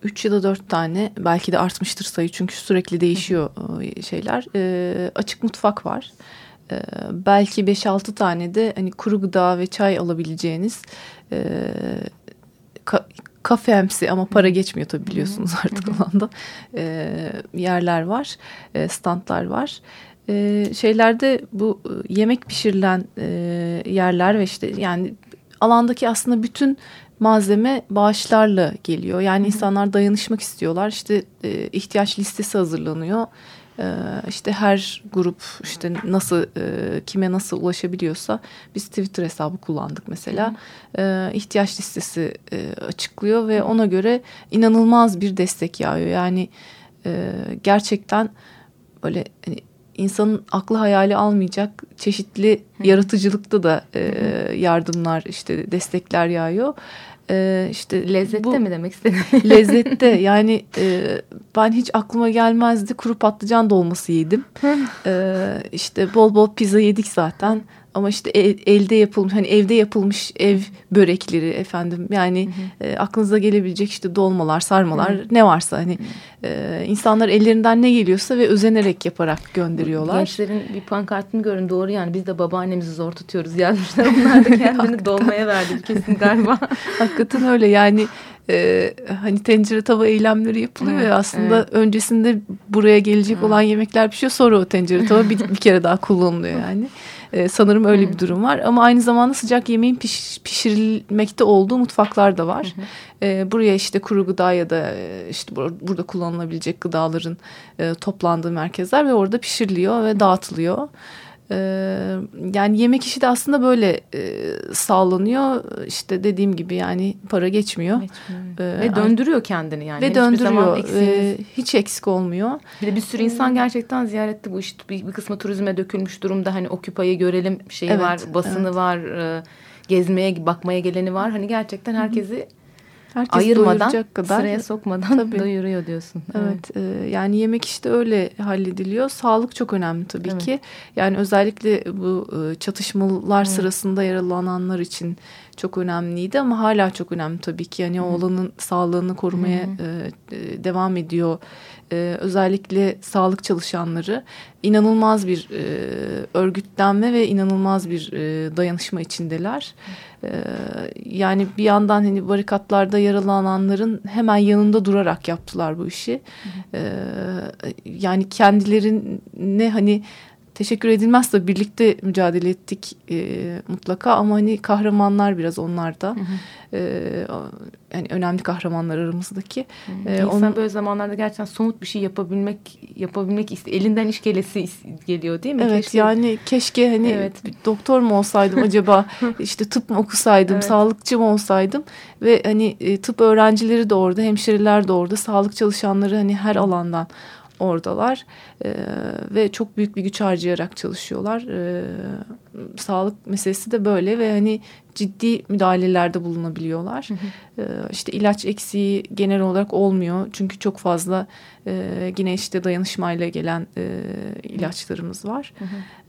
3 ya da 4 tane belki de artmıştır sayı çünkü sürekli değişiyor e, şeyler. Ee, açık mutfak var. Ee, belki 5-6 tane de hani kuru gıda ve çay alabileceğiniz e, ka- kafemsi ama para geçmiyor tabii biliyorsunuz artık alanda e, yerler var, e, standlar var. E, şeylerde bu e, yemek pişirilen e, yerler ve işte yani alandaki aslında bütün malzeme bağışlarla geliyor. Yani insanlar dayanışmak istiyorlar. İşte e, ihtiyaç listesi hazırlanıyor. E, işte her grup işte nasıl e, kime nasıl ulaşabiliyorsa biz Twitter hesabı kullandık mesela. E, ihtiyaç listesi e, açıklıyor ve ona göre inanılmaz bir destek yağıyor. Yani e, gerçekten böyle hani insanın aklı hayali almayacak çeşitli yaratıcılıkta da e, yardımlar işte destekler yağıyor. E, işte lezzette bu- mi demek istedin? lezzette yani e, ben hiç aklıma gelmezdi kuru patlıcan dolması yedim. e, işte bol bol pizza yedik zaten. Ama işte el- elde yapılmış hani evde yapılmış ev börekleri efendim. Yani e, aklınıza gelebilecek işte dolmalar sarmalar ne varsa hani e, insanlar ellerinden ne geliyorsa ve özenerek yaparak gönderiyorlar. Gençlerin bir pankartını görün doğru yani. Biz de babaannemizi zor tutuyoruz yazmışlar. Onlar da kendini dolmaya verdi kesin galiba. Hakikaten öyle. Yani e, hani tencere tava eylemleri yapılıyor Evet, ya aslında öncesinde buraya gelecek olan yemekler pişiyor sonra o tencere tava bir, bir kere daha kullanılıyor yani. E, sanırım öyle bir durum var ama aynı zamanda sıcak yemeğin piş, pişirilmekte olduğu mutfaklar da var. E, buraya işte kuru gıda ya da e, işte bur- burada kullanılabilecek gıdaların e, toplandığı merkezler ve orada pişiriliyor ve dağıtılıyor. Ee, yani yemek işi de aslında böyle e, sağlanıyor. İşte dediğim gibi yani para geçmiyor. Ee, Ve döndürüyor kendini yani. ve Hiçbir zaman döndürüyor. Ee, hiç eksik olmuyor. Bir de bir sürü insan gerçekten ziyarette bu işte bir, bir kısmı turizme dökülmüş durumda. Hani Occupy'ı görelim şeyi Evet, var, basını var, e, gezmeye, bakmaya geleni var. Hani gerçekten herkesi Herkes ayırmadan, kadar. sıraya sokmadan Tabii. doyuruyor diyorsun. Evet, e, yani yemek işte öyle hallediliyor. Sağlık çok önemli tabii Evet. ki. Yani özellikle bu e, çatışmalar sırasında yaralananlar için çok önemliydi ama hala çok önemli tabii ki. Yani o alanın sağlığını korumaya e, e, devam ediyor. E, özellikle sağlık çalışanları inanılmaz bir e, örgütlenme ve inanılmaz bir e, dayanışma içindeler. E, yani bir yandan hani barikatlarda yaralananların hemen yanında durarak yaptılar bu işi. E, yani kendilerine hani teşekkür edilmez de birlikte mücadele ettik e, mutlaka ama hani kahramanlar biraz onlar da. E, yani önemli kahramanlar aramızdaki. E, İnsan onun- böyle zamanlarda gerçekten somut bir şey yapabilmek yapabilmek iste- elinden iş gelesi geliyor değil mi? Evet Keşke- yani keşke hani Evet. bir doktor mu olsaydım acaba işte tıp mı okusaydım Evet. sağlıkçı mı olsaydım ve hani e, tıp öğrencileri de orada hemşireler de orada sağlık çalışanları hani her alandan oradalar E, ve çok büyük bir güç harcayarak çalışıyorlar. E, sağlık meselesi de böyle ve hani ciddi müdahalelerde bulunabiliyorlar. E, işte ilaç eksiği genel olarak olmuyor çünkü çok fazla e, yine işte dayanışmayla gelen e, ilaçlarımız var.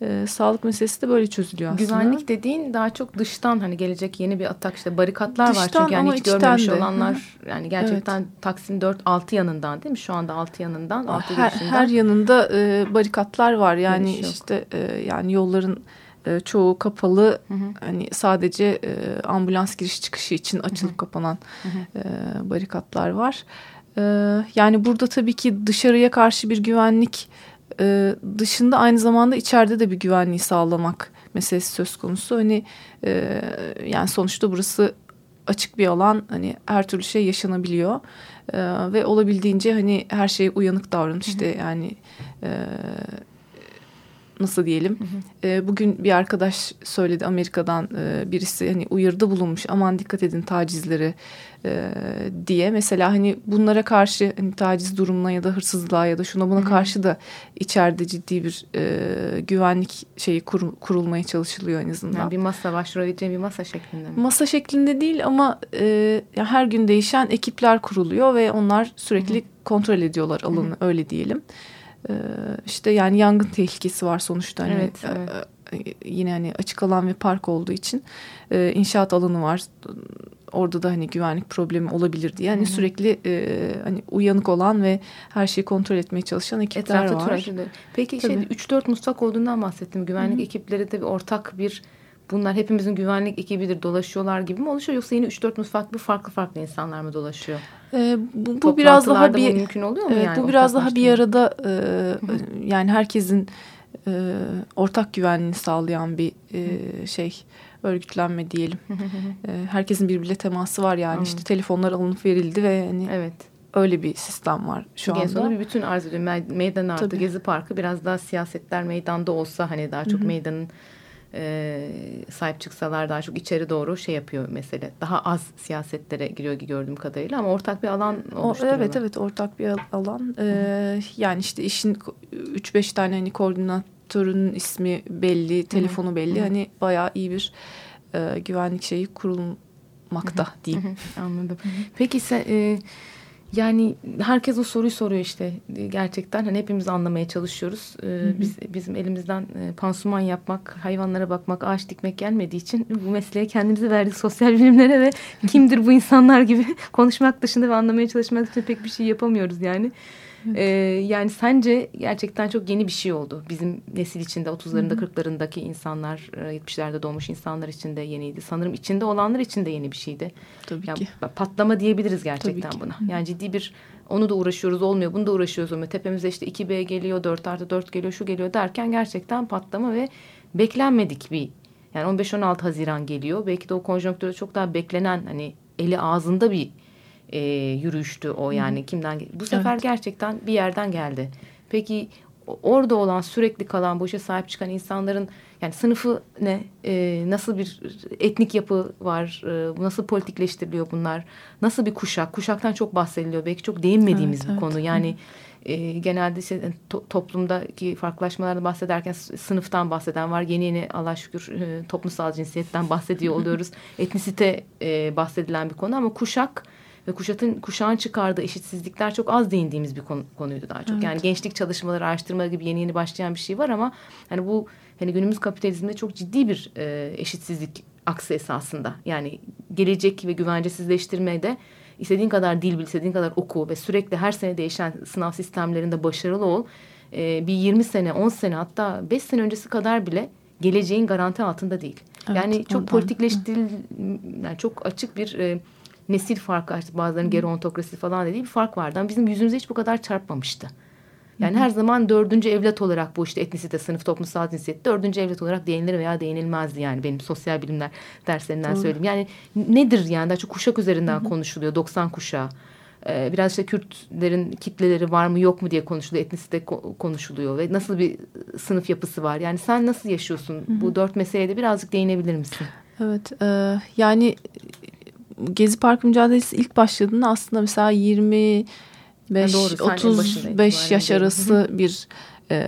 E, sağlık meselesi de böyle çözülüyor aslında. Güvenlik dediğin daha çok dıştan hani gelecek yeni bir atak işte barikatlar var Dıştan çünkü yani hiç görmemiş de. olanlar yani gerçekten Taksim 4 6 yanından değil mi? Şu anda 6 yanından 6 her, girişinden. her yanında e, barikatlar var yani işte e, yani yolların e, çoğu kapalı hani sadece e, ambulans giriş çıkışı için açılıp kapanan e, barikatlar var. E, yani burada tabii ki dışarıya karşı bir güvenlik e, dışında aynı zamanda içeride de bir güvenliği sağlamak meselesi söz konusu. Hani e, yani sonuçta burası açık bir alan hani her türlü şey yaşanabiliyor. Ee, ve olabildiğince hani her şeye uyanık davranın işte yani e, nasıl diyelim e, bugün bir arkadaş söyledi Amerika'dan e, birisi hani uyarıda bulunmuş aman dikkat edin tacizlere e, diye mesela hani bunlara karşı hani taciz durumuna ya da hırsızlığa ya da şuna buna karşı da içeride ciddi bir e, güvenlik şeyi kur- kurulmaya çalışılıyor en azından. Yani bir masa başvurabileceğim bir masa şeklinde mi? Masa şeklinde değil ama e, ya her gün değişen ekipler kuruluyor ve onlar sürekli kontrol ediyorlar alanı öyle diyelim. E, işte yani yangın tehlikesi var sonuçta. Hani, Evet, evet. e, e, yine hani açık alan ve park olduğu için e, inşaat alanı var. Orada da hani güvenlik problemi olabilir diye. Yani sürekli e, hani uyanık olan ve her şeyi kontrol etmeye çalışan ekipler Etrafta var. turacılar. Peki Tabii. şey 3-4 mutfak olduğundan bahsettim. Güvenlik ekipleri de bir ortak bir bunlar hepimizin güvenlik ekibidir dolaşıyorlar gibi mi oluşuyor yoksa yine 3-4 mutfaklı farklı farklı insanlar mı dolaşıyor? E, bu, bu biraz daha bir bu mümkün oluyor mu Evet, yani? bu biraz daha bir arada e, yani herkesin e, ortak güvenliğini sağlayan bir e, şey örgütlenme diyelim. E, herkesin birbiriyle teması var yani işte telefonlar alınıp verildi ve hani Evet. öyle bir sistem var şu sonunda anda. bir bütün arz ediyor. Me- Meydan artı Tabii. Gezi Parkı biraz daha siyasetler meydanda olsa hani daha çok meydanın e, sahip çıksalar daha çok içeri doğru şey yapıyor mesele. Daha az siyasetlere giriyor gördüğüm kadarıyla ama ortak bir alan O, oluşturuyorlar. evet evet ortak bir al- alan. E, yani işte işin 3-5 tane hani koordinatörün ismi belli, telefonu belli. Hani bayağı iyi bir e, güvenlik şeyi kurulmakta diyeyim. Anladım. Peki sen e, yani herkes o soruyu soruyor işte E, gerçekten hani hepimiz anlamaya çalışıyoruz. E, biz bizim elimizden e, pansuman yapmak, hayvanlara bakmak, ağaç dikmek gelmediği için bu mesleğe kendimizi verdik sosyal bilimlere ve kimdir bu insanlar gibi konuşmak dışında ve anlamaya çalışmak için pek bir şey yapamıyoruz yani. E, yani sence gerçekten çok yeni bir şey oldu. Bizim nesil içinde 30'larında 40'larındaki insanlar, e, 70'lerde doğmuş insanlar için de yeniydi. Sanırım içinde olanlar için de yeni bir şeydi. Tabii Yani ki. patlama diyebiliriz gerçekten Tabii ki. buna. Yani ciddi bir onu da uğraşıyoruz olmuyor bunu da uğraşıyoruz olmuyor. Tepemize işte 2B geliyor 4 artı 4 geliyor şu geliyor derken gerçekten patlama ve beklenmedik bir yani 15-16 Haziran geliyor. Belki de o konjonktürde çok daha beklenen hani eli ağzında bir e, yürüyüştü o yani. Kimden gel- bu sefer Evet. gerçekten bir yerden geldi. Peki orada olan sürekli kalan bu işe sahip çıkan insanların yani sınıfı ne? E, nasıl bir etnik yapı var? E, nasıl politikleştiriliyor bunlar? Nasıl bir kuşak? Kuşaktan çok bahsediliyor. Belki çok değinmediğimiz Evet, bir evet. konu. Yani e, genelde işte, to- toplumdaki farklılaşmalardan bahsederken sınıftan bahseden var. Yeni yeni Allah şükür e, toplumsal cinsiyetten bahsediyor oluyoruz. Etnisite e, bahsedilen bir konu ama kuşak ve kuşatın kuşağın çıkardığı eşitsizlikler çok az değindiğimiz bir konu, konuydu daha çok. Yani gençlik çalışmaları, araştırmaları gibi yeni yeni başlayan bir şey var ama hani bu hani günümüz kapitalizmde çok ciddi bir e, eşitsizlik aksı esasında. Yani gelecek ve güvencesizleştirmede istediğin kadar dil bil, istediğin kadar oku ve sürekli her sene değişen sınav sistemlerinde başarılı ol. E, bir 20 sene, 10 sene hatta 5 sene öncesi kadar bile geleceğin garanti altında değil. Evet, yani çok ondan. politikleştiril yani çok açık bir e, nesil farkı işte bazılarının gerontokrasi falan dediği bir fark vardı. Ama bizim yüzümüze hiç bu kadar çarpmamıştı. Yani her zaman dördüncü evlat olarak bu işte etnisite, sınıf, toplumsal cinsiyet dördüncü evlat olarak değinilir veya değinilmezdi yani benim sosyal bilimler derslerinden söyleyeyim. Yani nedir yani daha çok kuşak üzerinden konuşuluyor 90 kuşağı. Ee, biraz işte Kürtlerin kitleleri var mı yok mu diye konuşuluyor. Etnisite ko- konuşuluyor ve nasıl bir sınıf yapısı var. Yani sen nasıl yaşıyorsun? Bu dört meseleye de birazcık değinebilir misin? Evet e, yani Gezi Park mücadelesi ilk başladığında aslında mesela 25 Ha, doğru, sen en başında 35 yaş arası bir e,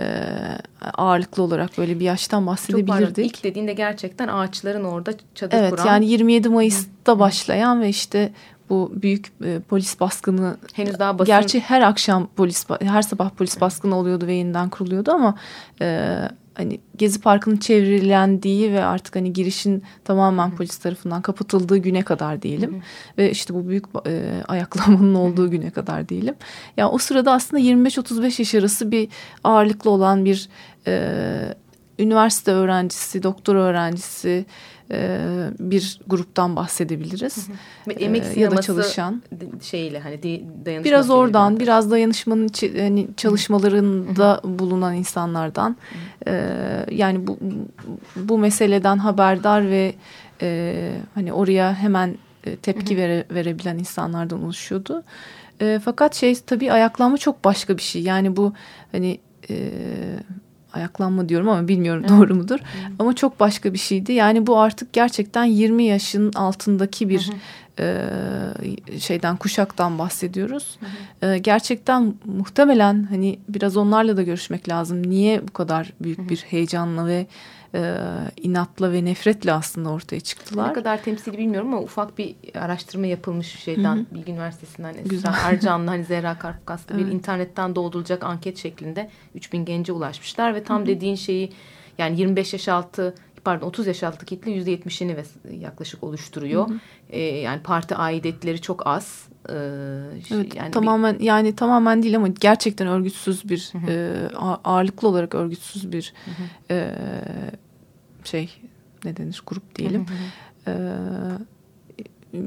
ağırlıklı olarak böyle bir yaştan Çok pardon. bahsedebilirdik. İlk dediğinde gerçekten ağaçların orada çadır Evet kuran. yani 27 Mayıs'ta başlayan ve işte bu büyük e, polis baskını henüz daha basın Gerçi her akşam polis her sabah polis baskını oluyordu ve yeniden kuruluyordu ama e, hani Gezi Parkı'nın çevrilendiği ve artık hani girişin tamamen polis tarafından kapatıldığı güne kadar diyelim. Ve işte bu büyük e, ayaklamanın olduğu güne kadar diyelim. Ya o sırada aslında 25-35 yaş arası bir ağırlıklı olan bir e, üniversite öğrencisi, doktor öğrencisi e, bir gruptan bahsedebiliriz. ve emek E, ya da çalışan. şeyle hani dayanışma Biraz oradan, biraz dayanışmanın hani çalışmalarında bulunan insanlardan, e, yani bu bu meseleden haberdar ve e, hani oraya hemen e, tepki vere, verebilen insanlardan oluşuyordu. E, fakat şey tabii ayaklanma çok başka bir şey. Yani bu hani e, ayaklanma diyorum ama bilmiyorum doğru mudur. Ama çok başka bir şeydi. Yani bu artık gerçekten 20 yaşın altındaki bir e, şeyden kuşaktan bahsediyoruz. E, gerçekten muhtemelen hani biraz onlarla da görüşmek lazım. Niye bu kadar büyük bir heyecanla ve e, inatla ve nefretle aslında ortaya çıktılar? Ne kadar temsili bilmiyorum ama ufak bir araştırma yapılmış şeyden Bilgi Üniversitesi'nden Esra Güzel. Ercan'la hani Zehra Karpukas'la bir Evet. internetten doldurulacak anket şeklinde 3000 gence ulaşmışlar ve tam dediğin şeyi yani 25 yaş altı pardon 30 yaş altı kitle %70'ini ve yaklaşık oluşturuyor. Ee, yani parti aidiyetleri çok az. Şey- Evet, yani bir- tamamen yani tamamen değil ama gerçekten örgütsüz bir e, a- ağırlıklı olarak örgütsüz bir e, şey ne denir grup diyelim. E,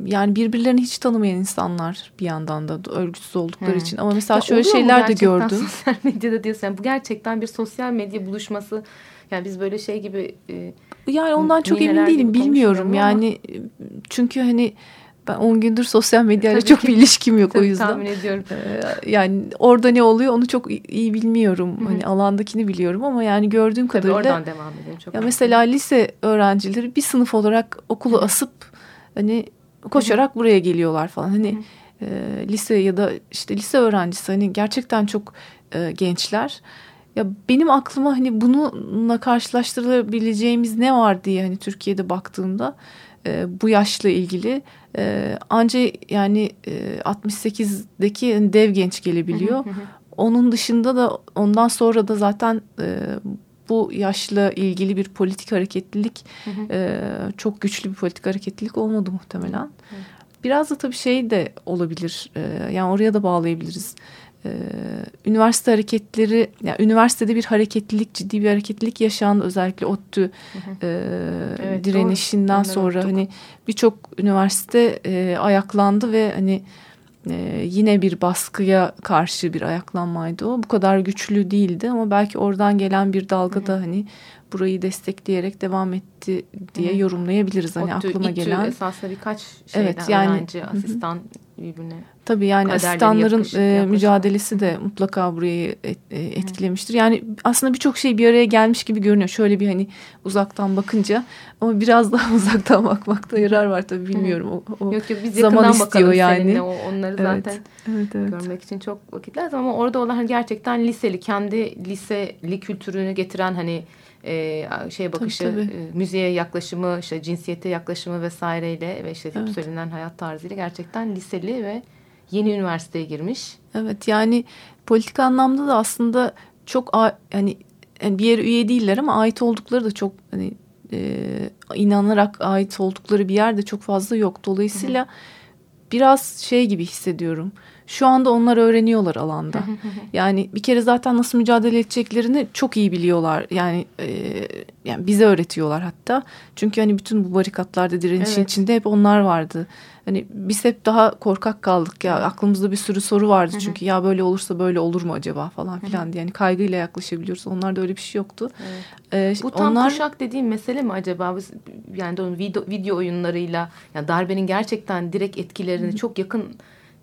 yani birbirlerini hiç tanımayan insanlar bir yandan da örgütsüz oldukları Hı. için ama mesela Ya şöyle şeyler de gördüm. Sosyal medyada diyorsun. Yani bu gerçekten bir sosyal medya buluşması. Yani biz böyle şey gibi e, Yani ondan çok emin değilim bilmiyorum konuşmuyorum ama- yani çünkü hani ben 10 gündür sosyal medyayla Tabii çok ki. bir ilişkim yok o tabii yüzden. tahmin ediyorum. Ee, yani orada ne oluyor onu çok iyi bilmiyorum. Hani alandakini biliyorum ama yani gördüğüm Tabii kadarıyla oradan devam edelim. Çok ya mesela lise öğrencileri bir sınıf olarak okulu asıp hani koşarak buraya geliyorlar falan. Hani e, lise ya da işte lise öğrencisi hani gerçekten çok e, gençler. Ya benim aklıma hani bununla karşılaştırabileceğimiz ne var diye hani Türkiye'de baktığımda e, bu yaşla ilgili e, anca yani e, 68'deki hani dev genç gelebiliyor. Onun dışında da ondan sonra da zaten e, bu yaşla ilgili bir politik hareketlilik e, çok güçlü bir politik hareketlilik olmadı muhtemelen. Biraz da tabii şey de olabilir. e, yani oraya da bağlayabiliriz. E, üniversite hareketleri, yani üniversitede bir hareketlilik, ciddi bir hareketlilik yaşandı. Özellikle ODTÜ e, Evet, direnişinden doğru. Sonra hani birçok üniversite e, ayaklandı ve hani e, yine bir baskıya karşı bir ayaklanmaydı o. Bu kadar güçlü değildi ama belki oradan gelen bir dalga da hani burayı destekleyerek devam etti diye yorumlayabiliriz. Hani ODTÜ, aklıma İTÜ gelen. esasında birkaç şeyden Evet, yani- öğrenci, asistan birbirine. Tabii yani asistanların yaklaşık- e, mücadelesi de mutlaka burayı et- e, etkilemiştir. Yani aslında birçok şey bir araya gelmiş gibi görünüyor. Şöyle bir hani uzaktan bakınca ama biraz daha uzaktan bakmakta yarar var tabii bilmiyorum. O, o Yok yok biz zaman yakından istiyor yani. seninle. O, onları Evet. zaten Evet evet. görmek için çok vakit lazım ama orada olan hani gerçekten liseli kendi liseli kültürünü getiren hani e, şeye bakışı tabii. e, müziğe yaklaşımı işte cinsiyete yaklaşımı vesaireyle ve işte Evet. söylenen hayat tarzıyla gerçekten liseli ve yeni üniversiteye girmiş. Evet yani politik anlamda da aslında çok hani yani bir yere üye değiller ama ait oldukları da çok hani e, inanarak ait oldukları bir yerde çok fazla yok. Dolayısıyla biraz şey gibi hissediyorum. Şu anda onlar öğreniyorlar alanda. yani bir kere zaten nasıl mücadele edeceklerini çok iyi biliyorlar. Yani e, yani bize öğretiyorlar hatta. Çünkü hani bütün bu barikatlarda direnişin Evet. içinde hep onlar vardı. Hani biz hep daha korkak kaldık ya aklımızda bir sürü soru vardı çünkü ya böyle olursa böyle olur mu acaba falan filan diye yani kaygıyla yaklaşabiliyoruz. Onlarda öyle bir şey yoktu. Ee, Bu tam onlar kuşak dediğim mesele mi acaba? Yani de video, video oyunlarıyla yani darbenin gerçekten direkt etkilerini çok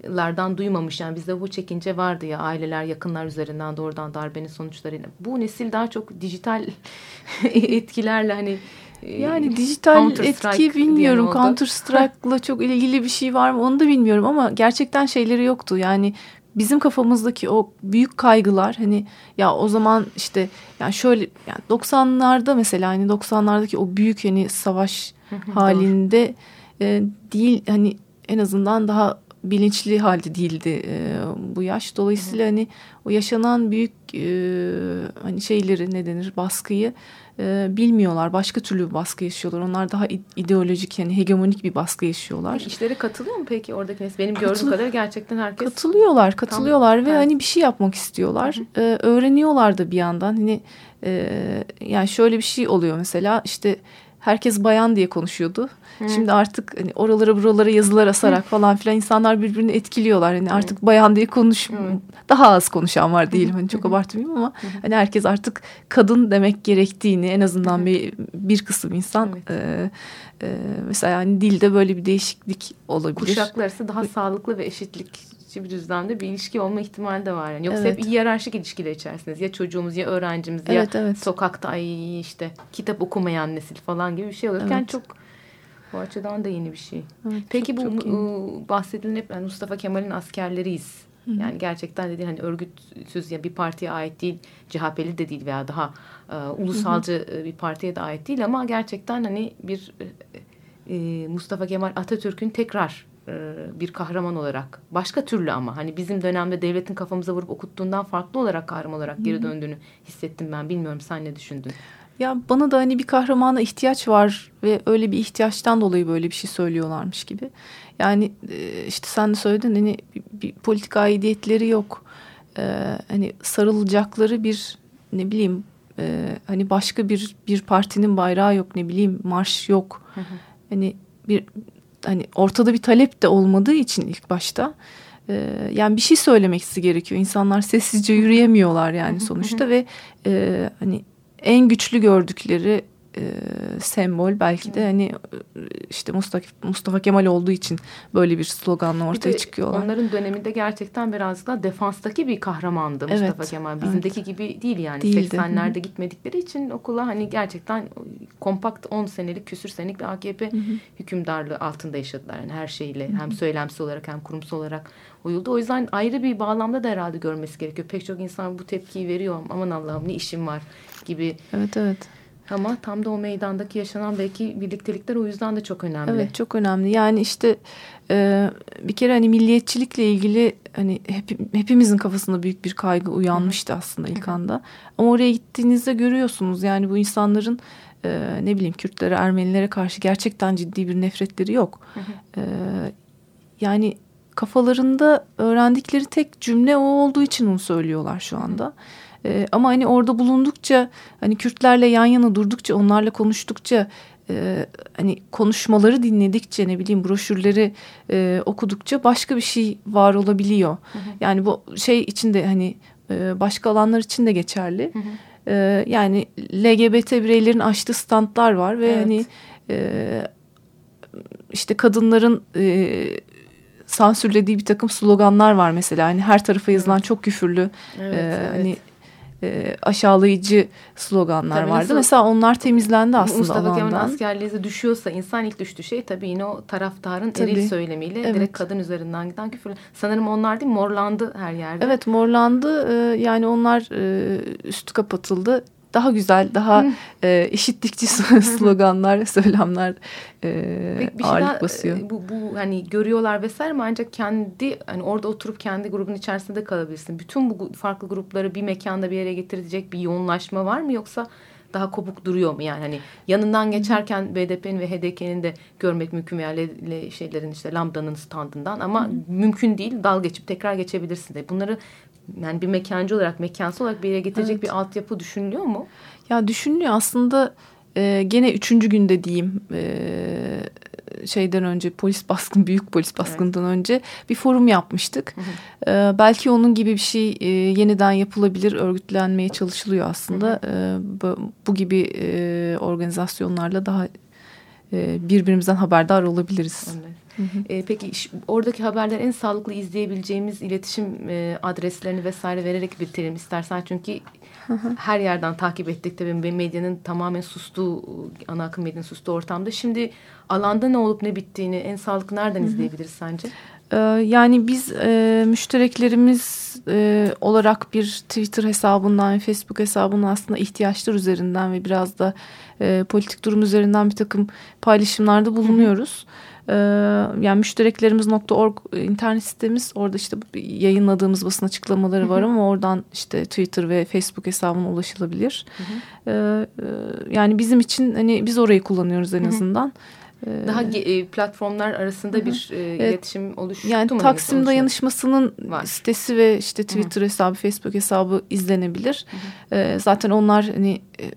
yakınlardan duymamış. Yani bizde bu çekince vardı ya aileler yakınlar üzerinden doğrudan darbenin sonuçlarıyla. Bu nesil daha çok dijital etkilerle hani e, yani dijital Counter etki bilmiyorum. Counter Strike'la çok ilgili bir şey var mı onu da bilmiyorum ama gerçekten şeyleri yoktu. Yani bizim kafamızdaki o büyük kaygılar hani ya o zaman işte yani şöyle yani 90'larda mesela hani 90'lardaki o büyük hani savaş halinde e, değil hani en azından daha bilinçli halde değildi e, bu yaş. Dolayısıyla hani o yaşanan büyük e, hani şeyleri ne denir baskıyı e, bilmiyorlar. Başka türlü bir baskı yaşıyorlar. Onlar daha id- ideolojik yani hegemonik bir baskı yaşıyorlar. işlere katılıyor mu peki oradaki mes- Benim gördüğüm Katıl- kadarıyla gerçekten herkes Katılıyorlar, katılıyorlar ve evet. hani bir şey yapmak istiyorlar. Ee, öğreniyorlar da bir yandan. Hani e, yani şöyle bir şey oluyor mesela işte herkes bayan diye konuşuyordu. Şimdi artık hani oralara buralara yazılar asarak falan filan insanlar birbirini etkiliyorlar. Hani artık bayan diye konuş daha az konuşan var diyelim. Hani çok abartmayayım ama hani herkes artık kadın demek gerektiğini en azından bir bir kısım insan e, e, mesela hani dilde böyle bir değişiklik olabilir. kuşaklar arası daha sağlıklı ve eşitlik eşitlikçi bir düzlemde bir ilişki olma ihtimali de var. Yani yoksa Evet. hep hiyerarşik ilişkiler içerisiniz. Ya çocuğumuz ya öğrencimiz ya Evet, evet. sokakta ay işte kitap okumayan nesil falan gibi bir şey olurken Evet. çok bu açıdan da yeni bir şey. Evet, Peki çok- bu çok yeni. ıı, bahsedilen hep yani Mustafa Kemal'in askerleriyiz. Yani gerçekten dediğin hani örgütsüz ya bir partiye ait değil, CHP'li de değil veya daha e, ulusalcı e, bir partiye de ait değil ama gerçekten hani bir e, Mustafa Kemal Atatürk'ün tekrar bir kahraman olarak başka türlü ama hani bizim dönemde devletin kafamıza vurup okuttuğundan farklı olarak kahraman olarak geri döndüğünü hissettim ben. Bilmiyorum sen ne düşündün? Ya bana da hani bir kahramana ihtiyaç var ve öyle bir ihtiyaçtan dolayı böyle bir şey söylüyorlarmış gibi. Yani e, işte sen de söyledin hani bir, politika aidiyetleri yok. Ee, hani sarılacakları bir ne bileyim e, hani başka bir bir partinin bayrağı yok ne bileyim marş yok. Hani bir hani ortada bir talep de olmadığı için ilk başta e, yani bir şey söylemesi gerekiyor. İnsanlar sessizce yürüyemiyorlar yani sonuçta ve e, hani en güçlü gördükleri e, sembol belki de hani işte Mustafa, Mustafa Kemal olduğu için böyle bir sloganla ortaya çıkıyorlar. Onların döneminde gerçekten birazcık daha defanstaki bir kahramandı Evet, Mustafa Kemal. Bizimdeki gibi değil yani. Değildi. 80'lerde gitmedikleri için okula hani gerçekten kompakt 10 senelik küsür senelik bir AKP hükümdarlığı altında yaşadılar. Yani her şeyle hem söylemsel olarak hem kurumsal olarak uyuldu. O yüzden ayrı bir bağlamda da herhalde görmesi gerekiyor. Pek çok insan bu tepkiyi veriyor. Aman Allah'ım ne işim var gibi. Evet evet. Ama tam da o meydandaki yaşanan belki birliktelikler o yüzden de çok önemli. Evet çok önemli. Yani işte e, bir kere hani milliyetçilikle ilgili hani hep, hepimizin kafasında büyük bir kaygı uyanmıştı aslında ilk anda. Ama oraya gittiğinizde görüyorsunuz yani bu insanların e, ne bileyim Kürtlere, Ermenilere karşı gerçekten ciddi bir nefretleri yok. E, yani kafalarında öğrendikleri tek cümle o olduğu için onu söylüyorlar şu anda. E, ama hani orada bulundukça hani Kürtlerle yan yana durdukça onlarla konuştukça e, hani konuşmaları dinledikçe ne bileyim broşürleri e, okudukça başka bir şey var olabiliyor. Yani bu şey içinde hani e, başka alanlar için de geçerli. E, yani LGBT bireylerin açtığı standlar var ve Evet. hani e, işte kadınların e, sansürlediği bir takım sloganlar var mesela. Hani her tarafa yazılan çok küfürlü Evet, e, evet. hani e, aşağılayıcı sloganlar Tabii vardı. nasıl- Mesela onlar temizlendi aslında Mustafa Kemal'in alandan. askerliği düşüyorsa insan ilk düştüğü şey tabii yine o taraftarın Tabii. eril söylemiyle Evet. direkt kadın üzerinden giden küfür. Sanırım onlar değil morlandı her yerde. Evet morlandı. Ee, yani onlar e, üstü kapatıldı. Daha güzel, daha e, işittikçi sloganlar, söylemler e, Peki bir şey ağırlık daha, basıyor. e, bu, bu hani görüyorlar vesaire ama ancak kendi hani orada oturup kendi grubun içerisinde de kalabilirsin. Bütün bu farklı grupları bir mekanda bir yere getirecek bir yoğunlaşma var mı? Yoksa daha kopuk duruyor mu? Yani hani yanından geçerken BDP'nin ve HDK'nin de görmek mümkün le- şeylerin işte Lambda'nın standından. Ama mümkün değil dal geçip tekrar geçebilirsin de. Bunları yani bir mekancı olarak mekansal olarak bir yere getirecek Evet. bir altyapı düşünülüyor mu? Ya düşünülüyor aslında e, gene üçüncü günde diyeyim e, şeyden önce polis baskın büyük polis baskından önce bir forum yapmıştık. E, belki onun gibi bir şey e, yeniden yapılabilir örgütlenmeye çalışılıyor aslında. E, bu, bu gibi e, organizasyonlarla daha e, birbirimizden haberdar olabiliriz. Evet. Ee, peki oradaki haberler en sağlıklı izleyebileceğimiz iletişim e, adreslerini vesaire vererek bitirelim istersen. Çünkü her yerden takip ettik tabii. Medyanın tamamen sustuğu ana akım medyanın sustuğu ortamda. Şimdi alanda ne olup ne bittiğini en sağlıklı nereden izleyebiliriz sence? Ee, Yani biz e, müştereklerimiz e, olarak bir Twitter hesabından Facebook hesabından aslında ihtiyaçlar üzerinden ve biraz da e, politik durum üzerinden bir takım paylaşımlarda bulunuyoruz. Ee, yani müştereklerimiz.org internet sitemiz orada işte yayınladığımız basın açıklamaları var ama oradan işte Twitter ve Facebook hesabına ulaşılabilir. Ee, e, yani bizim için hani biz orayı kullanıyoruz en azından. Ee, Daha e, platformlar arasında bir e, iletişim oluştu yani mu? Taksim? Dayanışması'nın Var. sitesi ve işte Twitter hesabı, Facebook hesabı izlenebilir. Ee, zaten onlar hani e,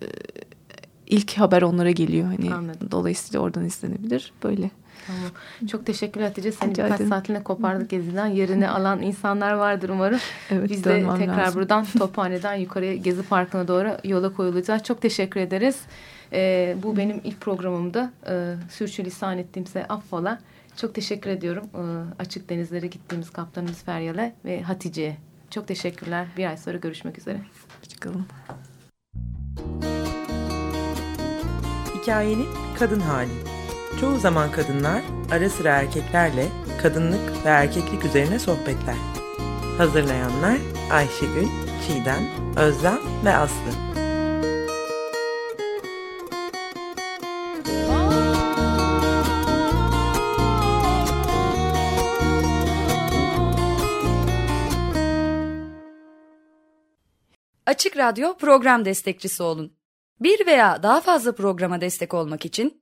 ilk haber onlara geliyor. Hani Anladım. dolayısıyla oradan izlenebilir. Böyle. Tamam. Çok teşekkür Hatice. Seni Rica birkaç saatliğine kopardık geziden. Yerini alan insanlar vardır umarım. Evet, Biz de tekrar lazım. buradan Tophane'den yukarıya Gezi Parkı'na doğru yola koyulacağız. Çok teşekkür ederiz. E, bu benim ilk programımda. E, sürçülisan ettiğimse affola. Çok teşekkür ediyorum e, Açık Denizlere gittiğimiz kaptanımız Feryal'e ve Hatice'ye. Çok teşekkürler. Bir ay sonra görüşmek üzere. Çıkalım. Hikayenin kadın hali. Çoğu zaman kadınlar ara sıra erkeklerle kadınlık ve erkeklik üzerine sohbetler. Hazırlayanlar Ayşegül, Çiğdem, Özlem ve Aslı. Açık Radyo program destekçisi olun. Bir veya daha fazla programa destek olmak için